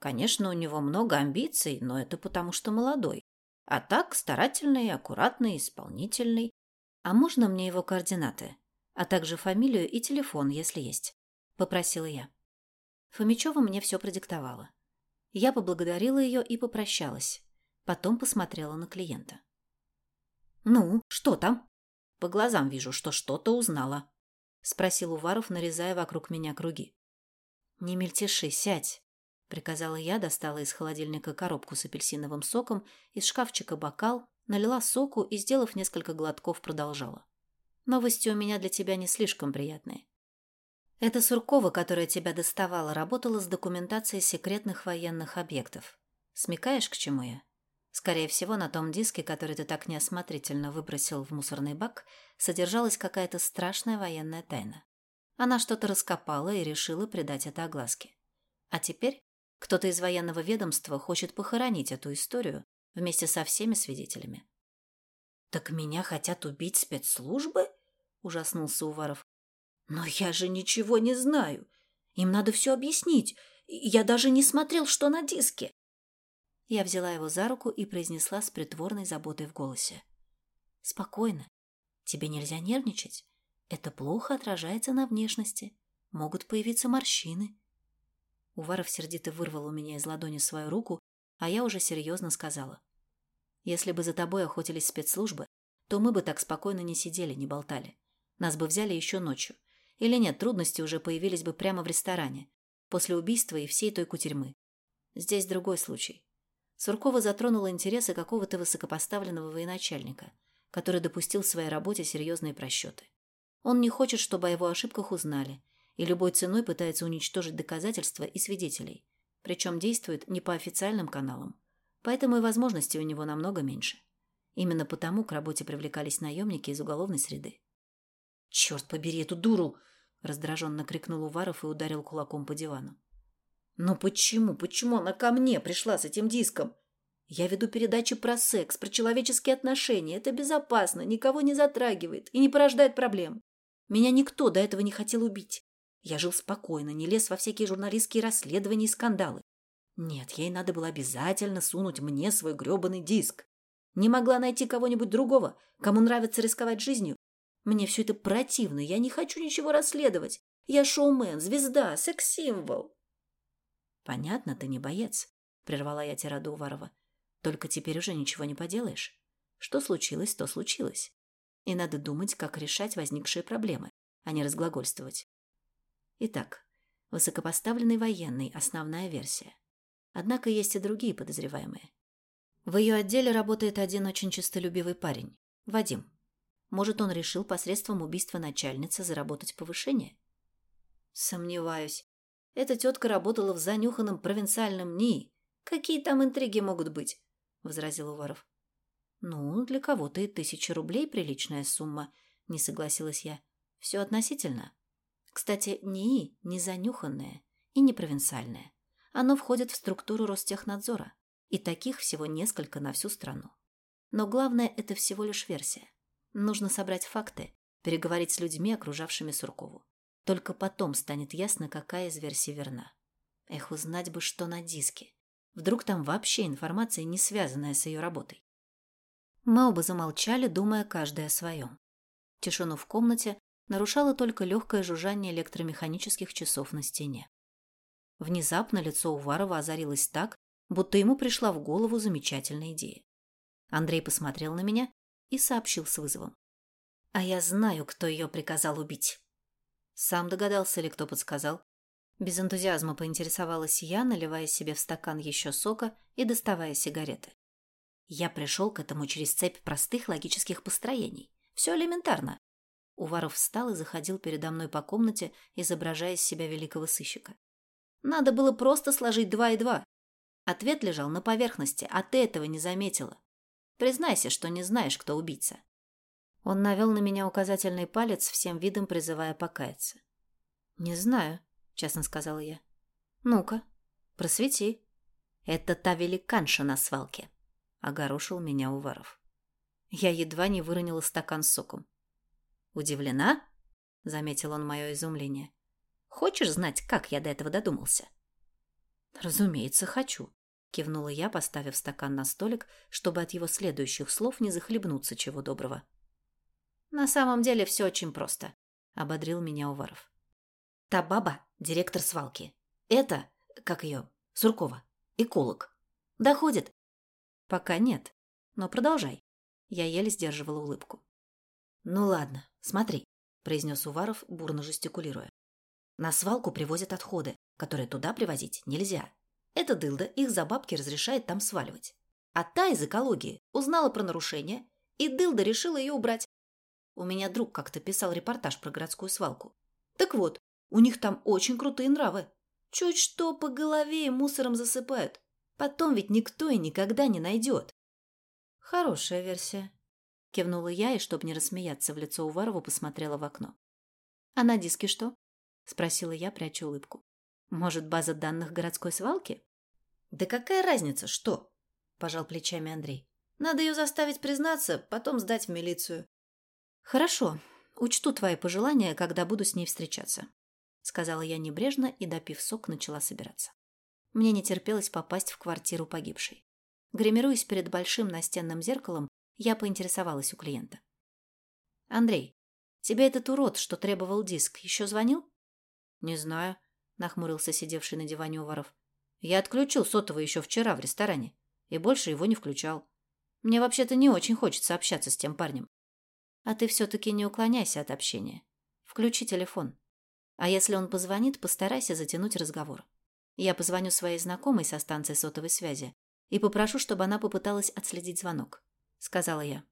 «Конечно, у него много амбиций, но это потому, что молодой. А так старательный, аккуратный, исполнительный. А можно мне его координаты? А также фамилию и телефон, если есть?» – попросила я. Фомичева мне все продиктовала. Я поблагодарила ее и попрощалась. Потом посмотрела на клиента. «Ну, что там?» «По глазам вижу, что что-то узнала», – спросил Уваров, нарезая вокруг меня круги. «Не мельтеши, сядь», — приказала я, достала из холодильника коробку с апельсиновым соком, из шкафчика бокал, налила соку и, сделав несколько глотков, продолжала. «Новости у меня для тебя не слишком приятные. Эта Суркова, которая тебя доставала, работала с документацией секретных военных объектов. Смекаешь, к чему я? Скорее всего, на том диске, который ты так неосмотрительно выбросил в мусорный бак, содержалась какая-то страшная военная тайна. Она что-то раскопала и решила придать это огласке. А теперь кто-то из военного ведомства хочет похоронить эту историю вместе со всеми свидетелями. «Так меня хотят убить спецслужбы?» – ужаснулся Уваров. «Но я же ничего не знаю. Им надо все объяснить. Я даже не смотрел, что на диске». Я взяла его за руку и произнесла с притворной заботой в голосе. «Спокойно. Тебе нельзя нервничать. Это плохо отражается на внешности. Могут появиться морщины. Уваров сердито вырвал у меня из ладони свою руку, а я уже серьезно сказала. Если бы за тобой охотились спецслужбы, то мы бы так спокойно не сидели, не болтали. Нас бы взяли еще ночью. Или нет, трудности уже появились бы прямо в ресторане, после убийства и всей той кутерьмы. Здесь другой случай. Суркова затронула интересы какого-то высокопоставленного военачальника, который допустил в своей работе серьезные просчеты. Он не хочет, чтобы о его ошибках узнали, и любой ценой пытается уничтожить доказательства и свидетелей, причем действует не по официальным каналам, поэтому и возможностей у него намного меньше. Именно потому к работе привлекались наемники из уголовной среды. «Черт побери эту дуру!» – раздраженно крикнул Уваров и ударил кулаком по дивану. «Но почему, почему она ко мне пришла с этим диском? Я веду передачи про секс, про человеческие отношения. Это безопасно, никого не затрагивает и не порождает проблем. Меня никто до этого не хотел убить. Я жил спокойно, не лез во всякие журналистские расследования и скандалы. Нет, ей надо было обязательно сунуть мне свой грёбаный диск. Не могла найти кого-нибудь другого, кому нравится рисковать жизнью. Мне все это противно, я не хочу ничего расследовать. Я шоумен, звезда, секс-символ. Понятно, ты не боец, прервала я тираду Уварова. Только теперь уже ничего не поделаешь. Что случилось, то случилось и надо думать, как решать возникшие проблемы, а не разглагольствовать. Итак, высокопоставленный военный – основная версия. Однако есть и другие подозреваемые. В ее отделе работает один очень честолюбивый парень – Вадим. Может, он решил посредством убийства начальницы заработать повышение? Сомневаюсь. Эта тетка работала в занюханном провинциальном НИИ. Какие там интриги могут быть? – возразил Уваров. «Ну, для кого-то и тысяча рублей приличная сумма», — не согласилась я. «Все относительно. Кстати, НИИ не занюханное и не провинциальное. Оно входит в структуру Ростехнадзора, и таких всего несколько на всю страну. Но главное – это всего лишь версия. Нужно собрать факты, переговорить с людьми, окружавшими Суркову. Только потом станет ясно, какая из версий верна. Эх, узнать бы, что на диске. Вдруг там вообще информация, не связанная с ее работой. Мы оба замолчали, думая каждый о своем. Тишину в комнате нарушало только легкое жужжание электромеханических часов на стене. Внезапно лицо Уварова озарилось так, будто ему пришла в голову замечательная идея. Андрей посмотрел на меня и сообщил с вызовом. «А я знаю, кто ее приказал убить». Сам догадался ли, кто подсказал? Без энтузиазма поинтересовалась я, наливая себе в стакан еще сока и доставая сигареты. Я пришел к этому через цепь простых логических построений. Все элементарно. Уваров встал и заходил передо мной по комнате, изображая из себя великого сыщика. Надо было просто сложить два и два. Ответ лежал на поверхности, а ты этого не заметила. Признайся, что не знаешь, кто убийца. Он навел на меня указательный палец, всем видом призывая покаяться. «Не знаю», — честно сказала я. «Ну-ка, просвети». «Это та великанша на свалке», — огорошил меня Уваров. Я едва не выронила стакан с соком. «Удивлена?» — заметил он мое изумление. «Хочешь знать, как я до этого додумался?» «Разумеется, хочу», — кивнула я, поставив стакан на столик, чтобы от его следующих слов не захлебнуться чего доброго. «На самом деле все очень просто», — ободрил меня Уваров. «Та баба — директор свалки. Это, как ее, Суркова, эколог. Доходит?» «Пока нет. Но продолжай». Я еле сдерживала улыбку. «Ну ладно, смотри», — произнес Уваров, бурно жестикулируя. «На свалку привозят отходы, которые туда привозить нельзя. Эта дылда их за бабки разрешает там сваливать. А та из экологии узнала про нарушение, и дылда решила ее убрать. У меня друг как-то писал репортаж про городскую свалку. Так вот, у них там очень крутые нравы. Чуть что по голове и мусором засыпают. Потом ведь никто и никогда не найдет. Хорошая версия. Кивнула я и, чтобы не рассмеяться в лицо Уварову, посмотрела в окно. А на диске что? Спросила я, пряча улыбку. Может, база данных городской свалки? Да какая разница, что? Пожал плечами Андрей. Надо ее заставить признаться, потом сдать в милицию. «Хорошо, учту твои пожелания, когда буду с ней встречаться», — сказала я небрежно и, допив сок, начала собираться. Мне не терпелось попасть в квартиру погибшей. Гримируясь перед большим настенным зеркалом, я поинтересовалась у клиента. «Андрей, тебе этот урод, что требовал диск, еще звонил?» «Не знаю», — нахмурился сидевший на диване Уваров. «Я отключил сотовый еще вчера в ресторане и больше его не включал. Мне вообще-то не очень хочется общаться с тем парнем. А ты все-таки не уклоняйся от общения. Включи телефон. А если он позвонит, постарайся затянуть разговор. Я позвоню своей знакомой со станции сотовой связи и попрошу, чтобы она попыталась отследить звонок», — сказала я.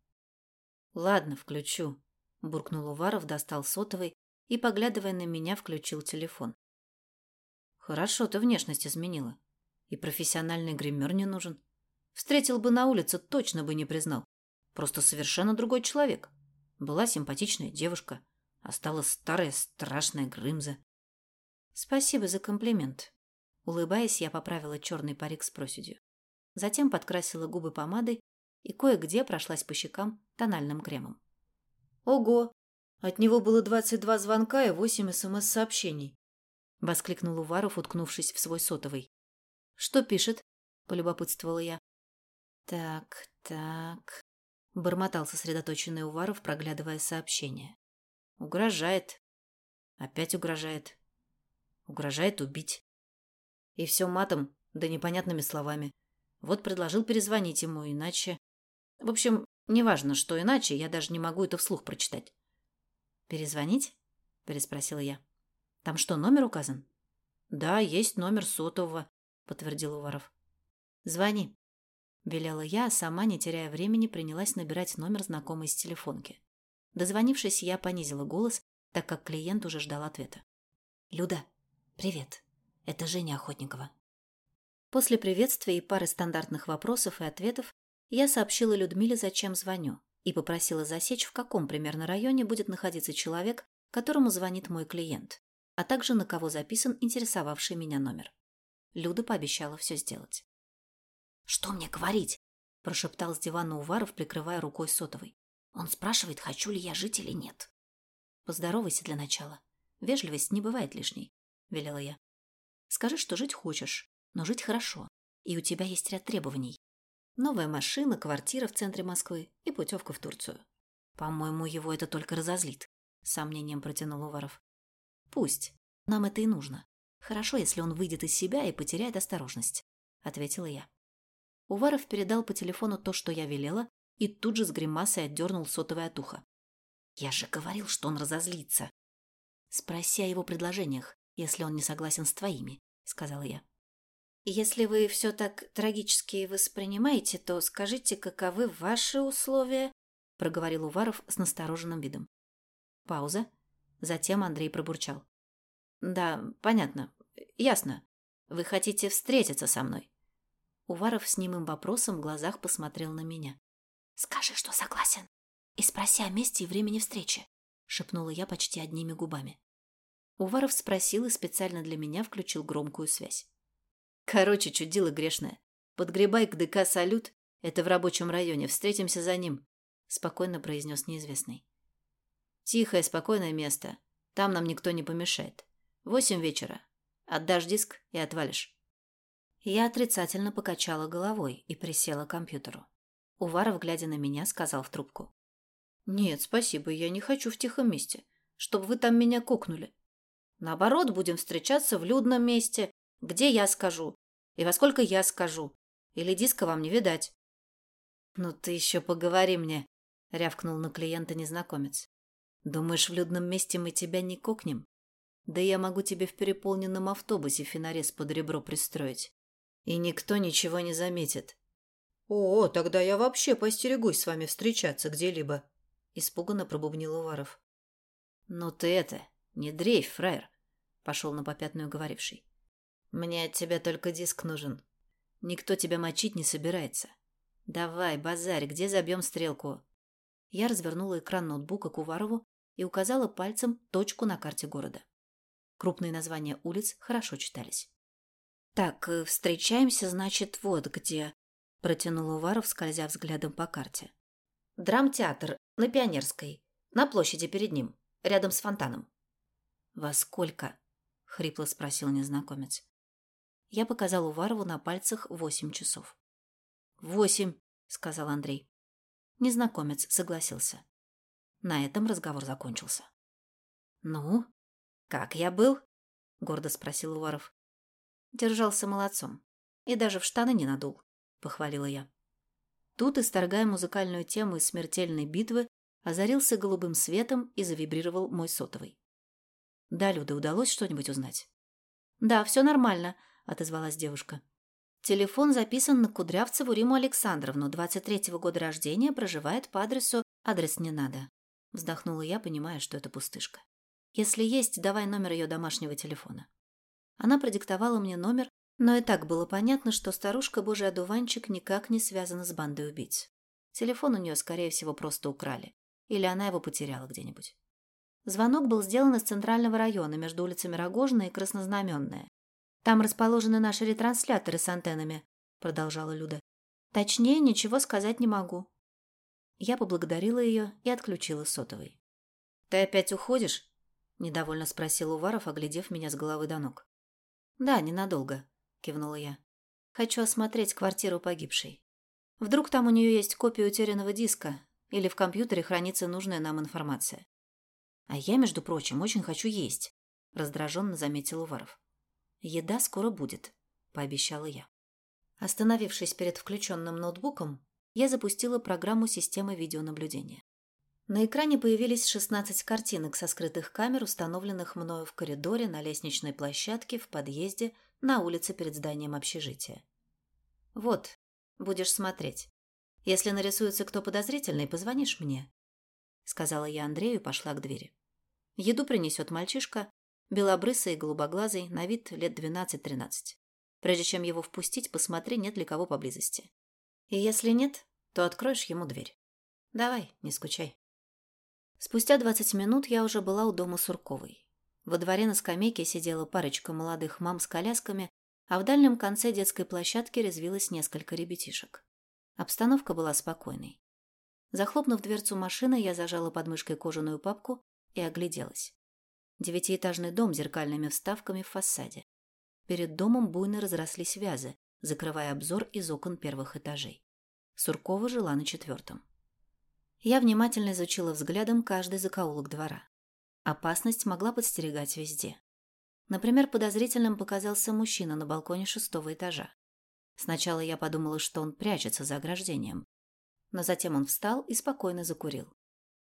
«Ладно, включу», — буркнул Уваров, достал сотовый и, поглядывая на меня, включил телефон. «Хорошо ты внешность изменила. И профессиональный гример не нужен. Встретил бы на улице, точно бы не признал. Просто совершенно другой человек». Была симпатичная девушка, а стала старая страшная Грымза. Спасибо за комплимент. Улыбаясь, я поправила черный парик с проседью. Затем подкрасила губы помадой и кое-где прошлась по щекам тональным кремом. Ого! От него было двадцать два звонка и восемь СМС-сообщений. Воскликнул Уваров, уткнувшись в свой сотовый. Что пишет? Полюбопытствовала я. Так, так. Бормотал сосредоточенный Уваров, проглядывая сообщение. Угрожает. Опять угрожает. Угрожает убить. И все матом, да непонятными словами. Вот предложил перезвонить ему, иначе... В общем, неважно, что иначе, я даже не могу это вслух прочитать. «Перезвонить?» – переспросила я. «Там что, номер указан?» «Да, есть номер сотового», – подтвердил Уваров. «Звони», Велела я, а сама, не теряя времени, принялась набирать номер знакомой с телефонки. Дозвонившись, я понизила голос, так как клиент уже ждал ответа. «Люда, привет. Это Женя Охотникова». После приветствия и пары стандартных вопросов и ответов я сообщила Людмиле, зачем звоню, и попросила засечь, в каком примерно районе будет находиться человек, которому звонит мой клиент, а также на кого записан интересовавший меня номер. Люда пообещала все сделать. «Что мне говорить?» – прошептал с дивана Уваров, прикрывая рукой сотовой. «Он спрашивает, хочу ли я жить или нет». «Поздоровайся для начала. Вежливость не бывает лишней», – велела я. «Скажи, что жить хочешь, но жить хорошо, и у тебя есть ряд требований. Новая машина, квартира в центре Москвы и путевка в Турцию. По-моему, его это только разозлит», – сомнением протянул Уваров. «Пусть. Нам это и нужно. Хорошо, если он выйдет из себя и потеряет осторожность», – ответила я. Уваров передал по телефону то, что я велела, и тут же с гримасой отдернул сотовое от уха. «Я же говорил, что он разозлится». «Спроси о его предложениях, если он не согласен с твоими», — сказала я. «Если вы все так трагически воспринимаете, то скажите, каковы ваши условия?» — проговорил Уваров с настороженным видом. Пауза. Затем Андрей пробурчал. «Да, понятно. Ясно. Вы хотите встретиться со мной?» Уваров с немым вопросом в глазах посмотрел на меня. «Скажи, что согласен, и спроси о месте и времени встречи», — шепнула я почти одними губами. Уваров спросил и специально для меня включил громкую связь. «Короче, чудило грешное. Подгребай к ДК «Салют», это в рабочем районе, встретимся за ним», — спокойно произнес неизвестный. «Тихое, спокойное место. Там нам никто не помешает. Восемь вечера. Отдашь диск и отвалишь». Я отрицательно покачала головой и присела к компьютеру. Уваров, глядя на меня, сказал в трубку. «Нет, спасибо, я не хочу в тихом месте, чтобы вы там меня кокнули. Наоборот, будем встречаться в людном месте, где я скажу, и во сколько я скажу, или диска вам не видать». «Ну ты еще поговори мне», — рявкнул на клиента незнакомец. «Думаешь, в людном месте мы тебя не кокнем? Да я могу тебе в переполненном автобусе финарез под ребро пристроить и никто ничего не заметит. «О, тогда я вообще постерегусь с вами встречаться где-либо», – испуганно пробубнил Уваров. «Ну ты это, не дрейф, фраер», – пошел на попятную говоривший. «Мне от тебя только диск нужен. Никто тебя мочить не собирается. Давай, базарь, где забьем стрелку?» Я развернула экран ноутбука к Уварову и указала пальцем точку на карте города. Крупные названия улиц хорошо читались. «Так, э, встречаемся, значит, вот где», – протянул Уваров, скользя взглядом по карте. «Драмтеатр на Пионерской, на площади перед ним, рядом с фонтаном». «Во сколько?» – хрипло спросил незнакомец. Я показал Уварову на пальцах восемь часов. «Восемь», – сказал Андрей. Незнакомец согласился. На этом разговор закончился. «Ну, как я был?» – гордо спросил Уваров. Держался молодцом. И даже в штаны не надул, похвалила я. Тут, исторгая музыкальную тему из смертельной битвы, озарился голубым светом и завибрировал мой сотовый. Да, Люда, удалось что-нибудь узнать? Да, все нормально, отозвалась девушка. Телефон записан на Кудрявцеву Риму Александровну, 23-го года рождения, проживает по адресу «Адрес не надо». Вздохнула я, понимая, что это пустышка. Если есть, давай номер ее домашнего телефона. Она продиктовала мне номер, но и так было понятно, что старушка Божий одуванчик никак не связана с бандой убийц. Телефон у нее, скорее всего, просто украли. Или она его потеряла где-нибудь. Звонок был сделан из центрального района между улицами Рогожная и Краснознаменная. «Там расположены наши ретрансляторы с антеннами», — продолжала Люда. «Точнее, ничего сказать не могу». Я поблагодарила ее и отключила сотовый. «Ты опять уходишь?» – недовольно спросил Уваров, оглядев меня с головы до ног. «Да, ненадолго», – кивнула я. «Хочу осмотреть квартиру погибшей. Вдруг там у нее есть копия утерянного диска или в компьютере хранится нужная нам информация. А я, между прочим, очень хочу есть», – раздраженно заметил Уваров. «Еда скоро будет», – пообещала я. Остановившись перед включенным ноутбуком, я запустила программу системы видеонаблюдения. На экране появились 16 картинок со скрытых камер, установленных мною в коридоре, на лестничной площадке, в подъезде, на улице перед зданием общежития. «Вот, будешь смотреть. Если нарисуется кто подозрительный, позвонишь мне», — сказала я Андрею и пошла к двери. Еду принесет мальчишка, белобрысый и голубоглазый, на вид лет 12-13. Прежде чем его впустить, посмотри, нет ли кого поблизости. И если нет, то откроешь ему дверь. Давай, не скучай. Спустя двадцать минут я уже была у дома Сурковой. Во дворе на скамейке сидела парочка молодых мам с колясками, а в дальнем конце детской площадки резвилось несколько ребятишек. Обстановка была спокойной. Захлопнув дверцу машины, я зажала под мышкой кожаную папку и огляделась. Девятиэтажный дом с зеркальными вставками в фасаде. Перед домом буйно разрослись вязы, закрывая обзор из окон первых этажей. Суркова жила на четвертом. Я внимательно изучила взглядом каждый закоулок двора. Опасность могла подстерегать везде. Например, подозрительным показался мужчина на балконе шестого этажа. Сначала я подумала, что он прячется за ограждением. Но затем он встал и спокойно закурил.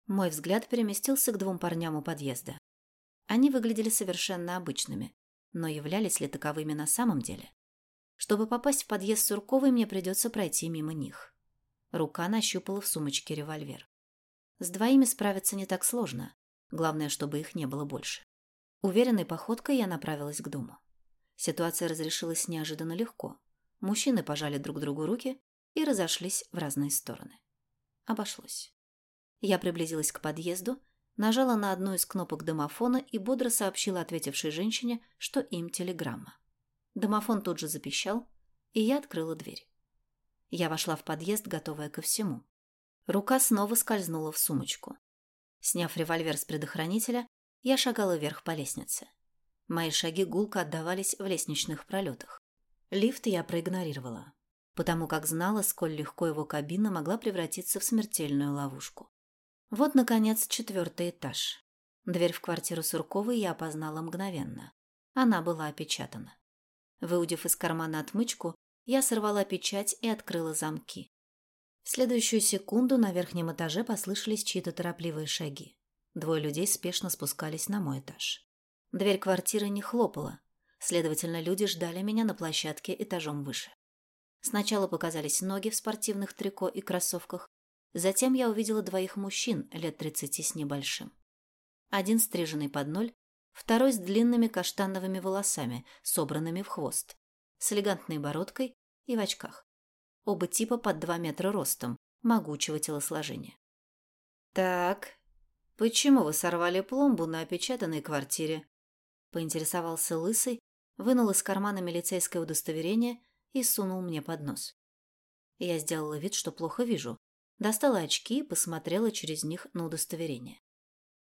Мой взгляд переместился к двум парням у подъезда. Они выглядели совершенно обычными, но являлись ли таковыми на самом деле? Чтобы попасть в подъезд Сурковой, мне придется пройти мимо них. Рука нащупала в сумочке револьвер. С двоими справиться не так сложно. Главное, чтобы их не было больше. Уверенной походкой я направилась к дому. Ситуация разрешилась неожиданно легко. Мужчины пожали друг другу руки и разошлись в разные стороны. Обошлось. Я приблизилась к подъезду, нажала на одну из кнопок домофона и бодро сообщила ответившей женщине, что им телеграмма. Домофон тут же запищал, и я открыла дверь. Я вошла в подъезд, готовая ко всему. Рука снова скользнула в сумочку. Сняв револьвер с предохранителя, я шагала вверх по лестнице. Мои шаги гулко отдавались в лестничных пролетах. Лифт я проигнорировала, потому как знала, сколь легко его кабина могла превратиться в смертельную ловушку. Вот, наконец, четвертый этаж. Дверь в квартиру Сурковой я опознала мгновенно. Она была опечатана. Выудив из кармана отмычку, я сорвала печать и открыла замки. В следующую секунду на верхнем этаже послышались чьи-то торопливые шаги. Двое людей спешно спускались на мой этаж. Дверь квартиры не хлопала, следовательно, люди ждали меня на площадке этажом выше. Сначала показались ноги в спортивных трико и кроссовках, затем я увидела двоих мужчин лет тридцати с небольшим. Один стриженный под ноль, второй с длинными каштановыми волосами, собранными в хвост, с элегантной бородкой и в очках. Оба типа под два метра ростом, могучего телосложения. «Так, почему вы сорвали пломбу на опечатанной квартире?» Поинтересовался Лысый, вынул из кармана милицейское удостоверение и сунул мне под нос. Я сделала вид, что плохо вижу, достала очки и посмотрела через них на удостоверение.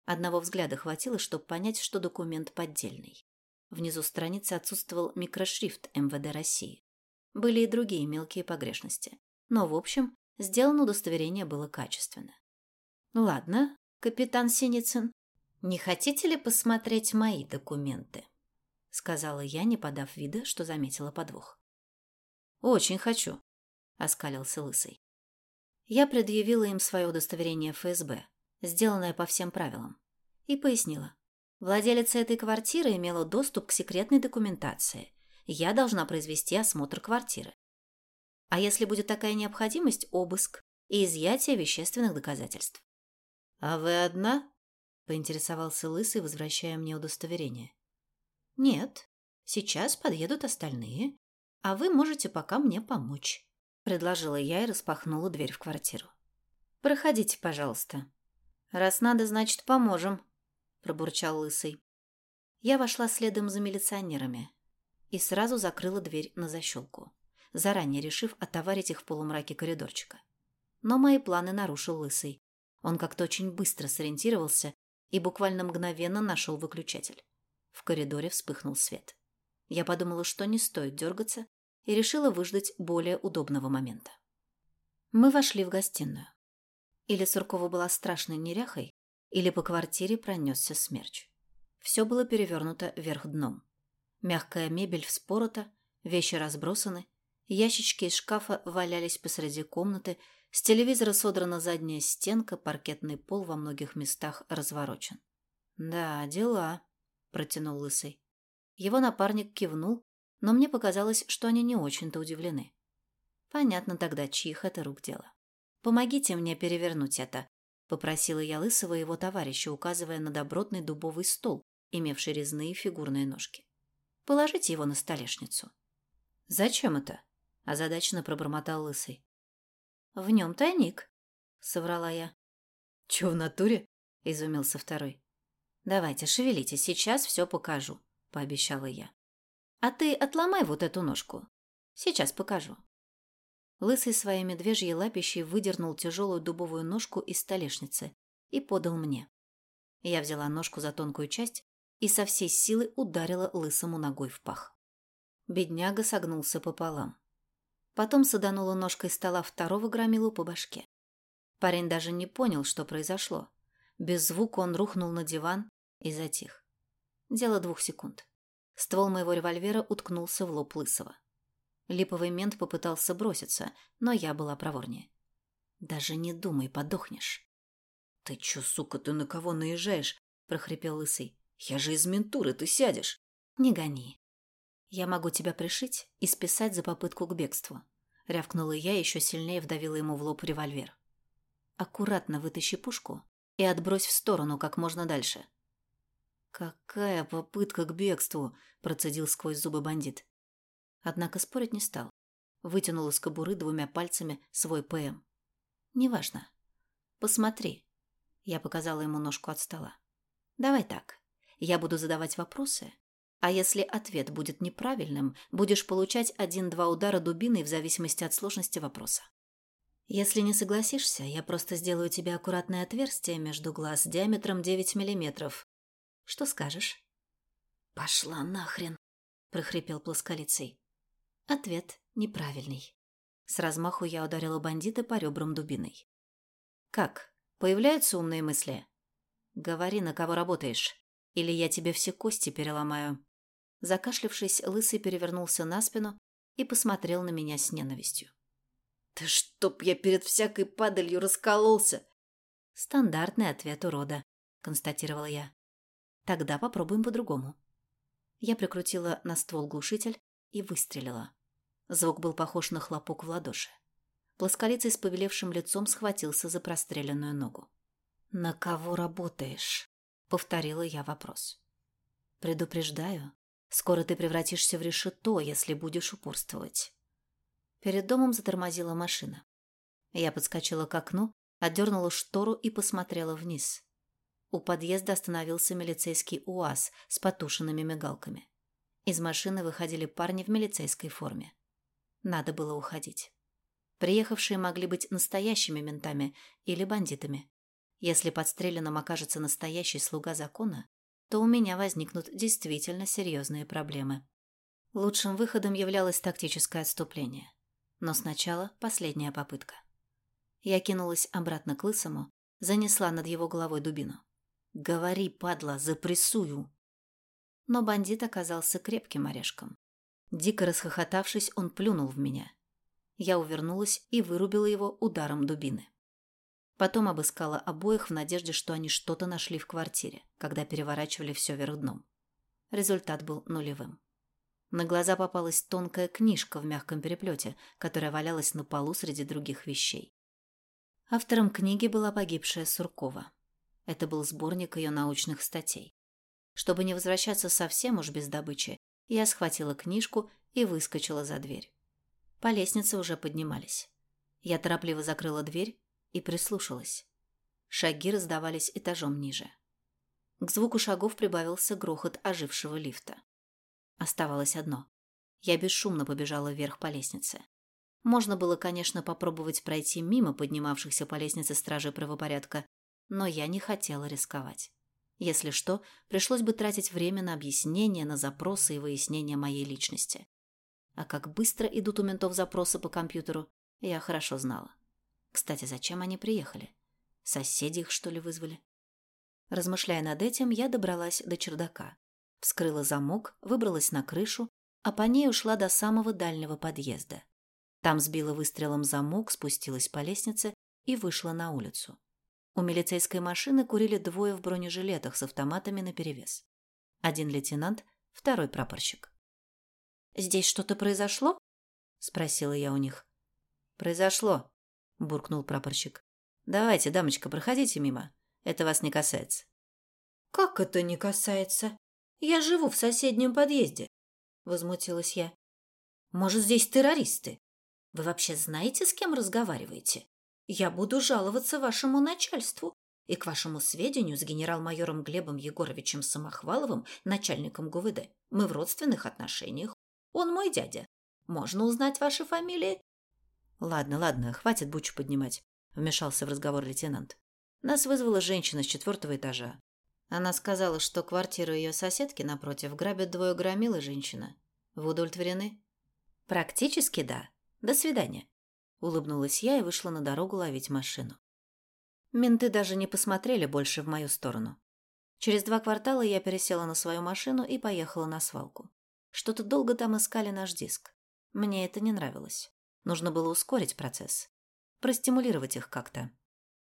Одного взгляда хватило, чтобы понять, что документ поддельный. Внизу страницы отсутствовал микрошрифт МВД России. Были и другие мелкие погрешности. Но, в общем, сделано удостоверение было качественно. «Ладно, капитан Синицын, не хотите ли посмотреть мои документы?» Сказала я, не подав вида, что заметила подвох. «Очень хочу», — оскалился Лысый. Я предъявила им свое удостоверение ФСБ, сделанное по всем правилам, и пояснила. Владелица этой квартиры имела доступ к секретной документации. Я должна произвести осмотр квартиры. А если будет такая необходимость, обыск и изъятие вещественных доказательств. «А вы одна?» – поинтересовался Лысый, возвращая мне удостоверение. «Нет, сейчас подъедут остальные, а вы можете пока мне помочь», – предложила я и распахнула дверь в квартиру. «Проходите, пожалуйста». «Раз надо, значит, поможем», пробурчал Лысый. Я вошла следом за милиционерами и сразу закрыла дверь на защелку, заранее решив отоварить их в полумраке коридорчика. Но мои планы нарушил Лысый. Он как-то очень быстро сориентировался и буквально мгновенно нашел выключатель. В коридоре вспыхнул свет. Я подумала, что не стоит дергаться, и решила выждать более удобного момента. Мы вошли в гостиную. Или Суркова была страшной неряхой, или по квартире пронесся смерч. Все было перевернуто вверх дном. Мягкая мебель вспорота, вещи разбросаны, ящички из шкафа валялись посреди комнаты, с телевизора содрана задняя стенка, паркетный пол во многих местах разворочен. «Да, дела», — протянул Лысый. Его напарник кивнул, но мне показалось, что они не очень-то удивлены. Понятно тогда, чьих это рук дело. «Помогите мне перевернуть это», — попросила я Лысого его товарища, указывая на добротный дубовый стол, имевший резные фигурные ножки. «Положите его на столешницу». «Зачем это?» — озадаченно пробормотал Лысый. «В нем тайник», — соврала я. «Чё в натуре?» — изумился второй. «Давайте, шевелитесь, сейчас все покажу», – пообещала я. «А ты отломай вот эту ножку. Сейчас покажу». Лысый своей медвежьей лапищей выдернул тяжелую дубовую ножку из столешницы и подал мне. Я взяла ножку за тонкую часть и со всей силы ударила лысому ногой в пах. Бедняга согнулся пополам. Потом саданула ножкой стола второго громилу по башке. Парень даже не понял, что произошло. Без звука он рухнул на диван и затих. Дело двух секунд. Ствол моего револьвера уткнулся в лоб Лысого. Липовый мент попытался броситься, но я была проворнее. «Даже не думай, подохнешь».
«Ты чё, сука, ты на кого наезжаешь?» – прохрипел Лысый. «Я же из ментуры, ты сядешь».
«Не гони. Я могу тебя пришить и списать за попытку к бегству», – рявкнула я еще сильнее вдавила ему в лоб револьвер. «Аккуратно вытащи пушку и отбрось в сторону как можно дальше».
«Какая попытка к бегству?» – процедил сквозь зубы бандит.
Однако спорить не стал. Вытянул из кобуры двумя пальцами свой ПМ. «Неважно. Посмотри». Я показала ему ножку от стола. «Давай так. Я буду задавать вопросы, а если ответ будет неправильным, будешь получать один-два удара дубиной в зависимости от сложности вопроса. Если не согласишься, я просто сделаю тебе аккуратное отверстие между глаз диаметром 9 миллиметров. Что скажешь?
«Пошла нахрен!» – прохрипел плосколицей.
Ответ неправильный. С размаху я ударила бандита по ребрам дубиной. «Как? Появляются умные мысли?» «Говори, на кого работаешь, или я тебе все кости переломаю». Закашлявшись, Лысый перевернулся на спину и посмотрел на меня с ненавистью.
«Да чтоб я перед всякой падалью раскололся!»
«Стандартный ответ урода», — констатировала я. «Тогда попробуем по-другому». Я прикрутила на ствол глушитель и выстрелила. Звук был похож на хлопок в ладоши. Плосколицей с повелевшим лицом схватился за простреленную ногу. «На кого работаешь?» — повторила я вопрос. «Предупреждаю, скоро ты превратишься в решето, если будешь упорствовать». Перед домом затормозила машина. Я подскочила к окну, отдернула штору и посмотрела вниз. У подъезда остановился милицейский УАЗ с потушенными мигалками. Из машины выходили парни в милицейской форме. Надо было уходить. Приехавшие могли быть настоящими ментами или бандитами. Если подстреленным окажется настоящий слуга закона, то у меня возникнут действительно серьезные проблемы. Лучшим выходом являлось тактическое отступление. Но сначала последняя попытка. Я кинулась обратно к Лысому, занесла над его головой дубину. «Говори, падла, запрессую!» Но бандит оказался крепким орешком. Дико расхохотавшись, он плюнул в меня. Я увернулась и вырубила его ударом дубины. Потом обыскала обоих в надежде, что они что-то нашли в квартире, когда переворачивали все вверх дном. Результат был нулевым. На глаза попалась тонкая книжка в мягком переплете, которая валялась на полу среди других вещей. Автором книги была погибшая Суркова. Это был сборник ее научных статей. Чтобы не возвращаться совсем уж без добычи, я схватила книжку и выскочила за дверь. По лестнице уже поднимались. Я торопливо закрыла дверь и прислушалась. Шаги раздавались этажом ниже. К звуку шагов прибавился грохот ожившего лифта. Оставалось одно. Я бесшумно побежала вверх по лестнице. Можно было, конечно, попробовать пройти мимо поднимавшихся по лестнице стражей правопорядка, но я не хотела рисковать. Если что, пришлось бы тратить время на объяснения, на запросы и выяснения моей личности. А как быстро идут у ментов запросы по компьютеру, я хорошо знала. Кстати, зачем они приехали? Соседи их, что ли, вызвали? Размышляя над этим, я добралась до чердака. Вскрыла замок, выбралась на крышу, а по ней ушла до самого дальнего подъезда. Там сбила выстрелом замок, спустилась по лестнице и вышла на улицу. У милицейской машины курили двое в бронежилетах с автоматами наперевес. Один лейтенант, второй прапорщик. «Здесь что-то произошло?» – спросила я у них.
«Произошло», – буркнул прапорщик. «Давайте, дамочка, проходите мимо. Это вас не касается».
«Как это не касается?» Я живу в соседнем подъезде, возмутилась я. Может, здесь террористы? Вы вообще знаете, с кем разговариваете? Я буду жаловаться вашему начальству, И, к вашему сведению, с генерал-майором Глебом Егоровичем Самохваловым, начальником ГУВД, мы в родственных отношениях. Он мой дядя. Можно узнать ваши фамилии?»
«Ладно, ладно, хватит бучу поднимать», — вмешался в разговор лейтенант. «Нас вызвала женщина с четвертого этажа. Она сказала, что квартиру ее соседки напротив грабят двое громил и женщина. Вы удовлетворены?»
«Практически да. До свидания», — улыбнулась я и вышла на дорогу ловить машину. Менты даже не посмотрели больше в мою сторону. Через два квартала я пересела на свою машину и поехала на свалку. Что-то долго там искали наш диск. Мне это не нравилось. Нужно было ускорить процесс. Простимулировать их как-то.